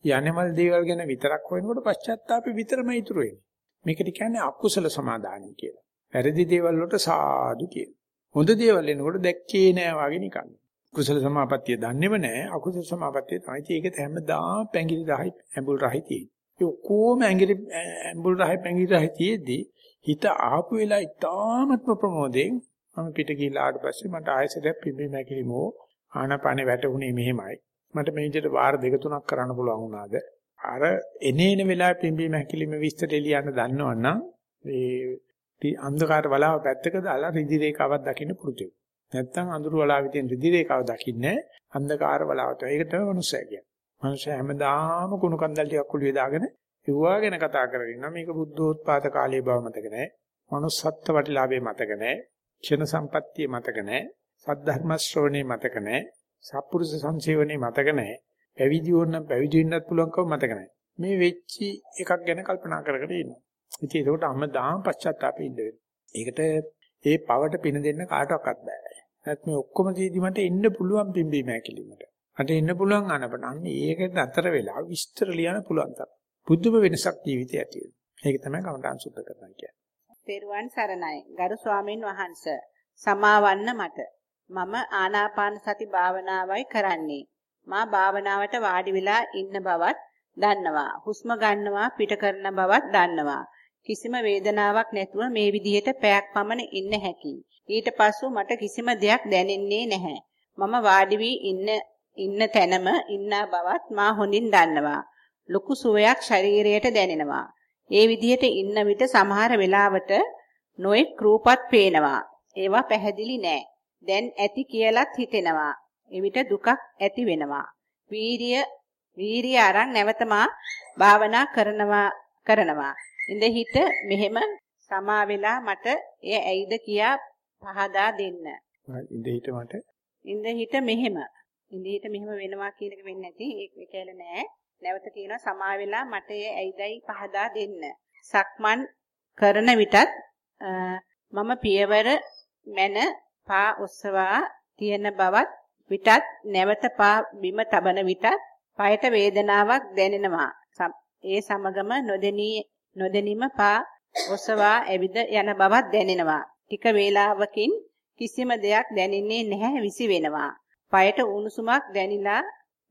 යන්නේමල් දේවල් ගැන විතරක් හොයනකොට පශ්චාත්තාපෙ විතරමයි ඉතුරු වෙන්නේ. මේකට කියන්නේ අකුසල සමාදානයි කියලා. වැරදි දේවල් වලට සාදු කියන. හොඳ දේවල් එනකොට දැක්කේ නෑ වගේ නිකන්. කුසල සමාපත්තිය දන්නේම නෑ අකුසල සමාපත්තිය තමයි. ඒක හැමදාම පැංගිරි 10 ඇඹුල් රහයි තියෙන්නේ. ඒ ඔක්කොම ඇඟිලි ඇඹුල් රහයි පැංගිරි රහයි තියේදී හිත ආපු වෙලා ඉතාමත්ම ප්‍රමෝදයෙන් මම පිට ගිහලා ආවට පස්සේ මට ආයෙසට පිම්බි මැකිලිමෝ ආනපානේ වැටුනේ මෙහෙමයි. මට මේ විදිහට වාර දෙක තුනක් කරන්න පුළුවන් වුණාද? අර එනේන වෙලාවෙ පිම්බීම හැකිලිම විස්තර එළියන්න දන්නවනම් ඒ අන්ධකාර වලාව පැත්තක දාලා රිදි රේඛාවක් දකින්න පුරුදු වෙනවා. නැත්තම් අඳුරු වලාවේ තියෙන රිදි රේඛාව දකින්නේ අන්ධකාර වලාවට. ඒක තමයි මනුස්සය කියන්නේ. මනුස්සය හැමදාම කුණු කන්දල් ටිකක් ඔළුවේ දාගෙන ඉවුවා ගැන කතා කරගෙන ඉන්නවා. මේක බුද්ධෝත්පාද කාලයේ බව මතක නැහැ. manussත්ත්ව වටිලාභේ මතක නැහැ. ක්ෂණ සම්පත්තිය මතක නැහැ. සද්ධර්ම ශ්‍රවණේ මතක නැහැ. සත්පුරුෂ සංසේවනේ මතක නැහැ. පැවිදි වුණ පැවිදි වෙන්නත් පුළුවන්කම මතක නැහැ. මේ වෙච්චි එකක් ගැන කල්පනා කර කර ඉන්නවා. ඉතින් ඒකට අම්මදාම පශ්චාත්තාපෙ ඉන්න වෙනවා. ඒකට ඒ පවට පින දෙන්න කාටවත් බෑ. නැත්නම් මේ ඔක්කොම දීදි මට එන්න පුළුවන් පිම්බීම හැකිලිමට. මට එන්න පුළුවන් අනබන. අන්න ඒකට අතර වෙලා විස්තර ලියන්න පුළුවන් තරම්. බුද්ධම වෙනසක් ජීවිතය ඇති වෙනවා. ඒක තමයි කමඨාන් සුද්ධ කරනවා කියන්නේ. තෙරුවන් සරණයි. ගරු ස්වාමින් වහන්සේ සමාවන්න මට. මම ආනාපාන සති භාවනාවයි කරන්නේ. මා භාවනාවට වාඩි වෙලා ඉන්න බවත් දන්නවා. හුස්ම ගන්නවා පිට කරන බවත් දන්නවා. කිසිම වේදනාවක් නැතුව මේ විදිහට පැයක් පමණ ඉන්න හැකියි. ඊට පස්සෙ මට කිසිම දෙයක් දැනෙන්නේ නැහැ. මම වාඩි වී ඉන්න ඉන්න තැනම ඉන්නා බවත් මා හොඳින් දන්නවා. ලොකු සුවයක් ශරීරයට දැනෙනවා. ඒ විදිහට ඉන්න විට සමහර වෙලාවට නොඑක් රූපත් පේනවා. ඒවා පැහැදිලි නෑ. දැන් ඇති කියලත් හිතෙනවා. එවිට දුකක් ඇති වෙනවා. වීරිය වීරිය අරන් නැවතමා භාවනා කරනවා කරනවා. ඉඳ හිට මෙහෙම සමා වෙලා මට එය ඇයිද කියා පහදා දෙන්න. ඉඳ හිට මට ඉඳ හිට මෙහෙම. ඉඳ හිට මෙහෙම වෙනවා කියන එක වෙන්නේ නැති ඒක කියලා නෑ. නැවත කියනවා සමා වෙලා මට එය ඇයිදයි පහදා දෙන්න. සක්මන් කරන විටත් මම පියවර මැන පා ඔස්සවා තියෙන බවත් විටත් නැවත පා බිම තබන විටත් පායට වේදනාවක් දැනෙනවා. ඒ සමගම නොදෙනී නොදෙනීම පා ඔසවා ඇවිද යන බවක් දැනෙනවා. ටික වේලාවකින් කිසිම දෙයක් දැනෙන්නේ නැහැ විසි වෙනවා. পায়ට උණුසුමක් දැනිලා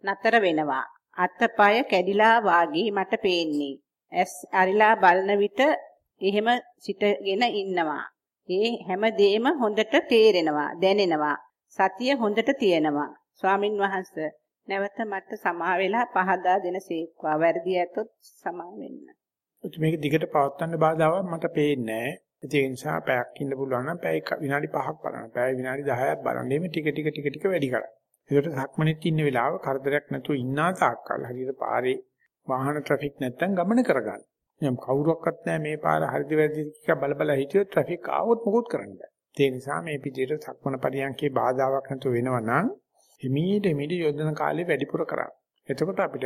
නතර වෙනවා. අත්පය කැඩිලා වාගේ මට පේන්නේ. ඇස් අරිලා බලන විට එහෙම සිටගෙන ඉන්නවා. ඒ හැම දෙෙම හොඳට තේරෙනවා, දැනෙනවා. සතිය හොඳට තියෙනවා. ස්වාමින් වහන්සේ නැවත මට සමා වෙලා පහදා දෙනසේක්වා. වැරදි ඇතොත් සමා වෙන්න. මේක දිගට පවත්වන්න බාධාවක් මට පේන්නේ නැහැ. ඒ නිසා පැයක් ඉන්න පුළුවන් නම් පැය විනාඩි 5ක් බලන්න. පැය විනාඩි 10ක් බලන්න. එimhe ටික ටික ටික ටික වැඩි කරා. ඒකට සක්මනෙත් ඉන්න වෙලාව කරදරයක් නැතුව ඉන්නා තාක්කල් හරියට පාරේ වාහන ට්‍රැෆික් නැත්තම් ගමන කරගන්න. යම් කවුරක්වත් නැහැ මේ පාර හරිද වැරදිද කියලා බල බල හිටියොත් ට්‍රැෆික් ආවොත් මොකොත් කරන්න බෑ. ඒ නිසා මේ පිටියට සක්මන පරියන්කේ බාධාවක් නැතුව වෙනවා නම් හිමීට හිමීට යොදන කාලේ වැඩිපුර කරන්න. එතකොට අපිට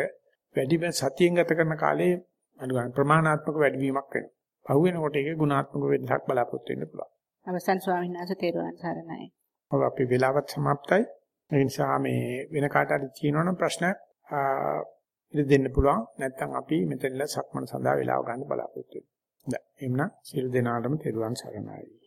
වැඩි සතියෙන් ගත කරන කාලේ අනුගමන ප්‍රමාණාත්මක වැඩිවීමක් වෙනවා. පහු වෙනකොට ඒකේ ගුණාත්මක වෙනසක් බලාපොරොත්තු වෙන්න පුළුවන්. අවසන් ස්වාමීන් වහන්සේ තේරුවන් සරණයි. ඔව් අපි වෙලාවත් સમાප්තයි. ඒ නිසා මේ වෙන කාට හරි තියෙනවනම් ප්‍රශ්නයක් ඉතින් දෙන්න පුළුවන්. නැත්නම් අපි මෙතනලා සක්මන සඳහා වෙලාව ගන්න බලාපොරොත්තු වෙනවා. හොඳයි. එhmenan සියලු දෙනාටම තෙරුවන් සරණයි.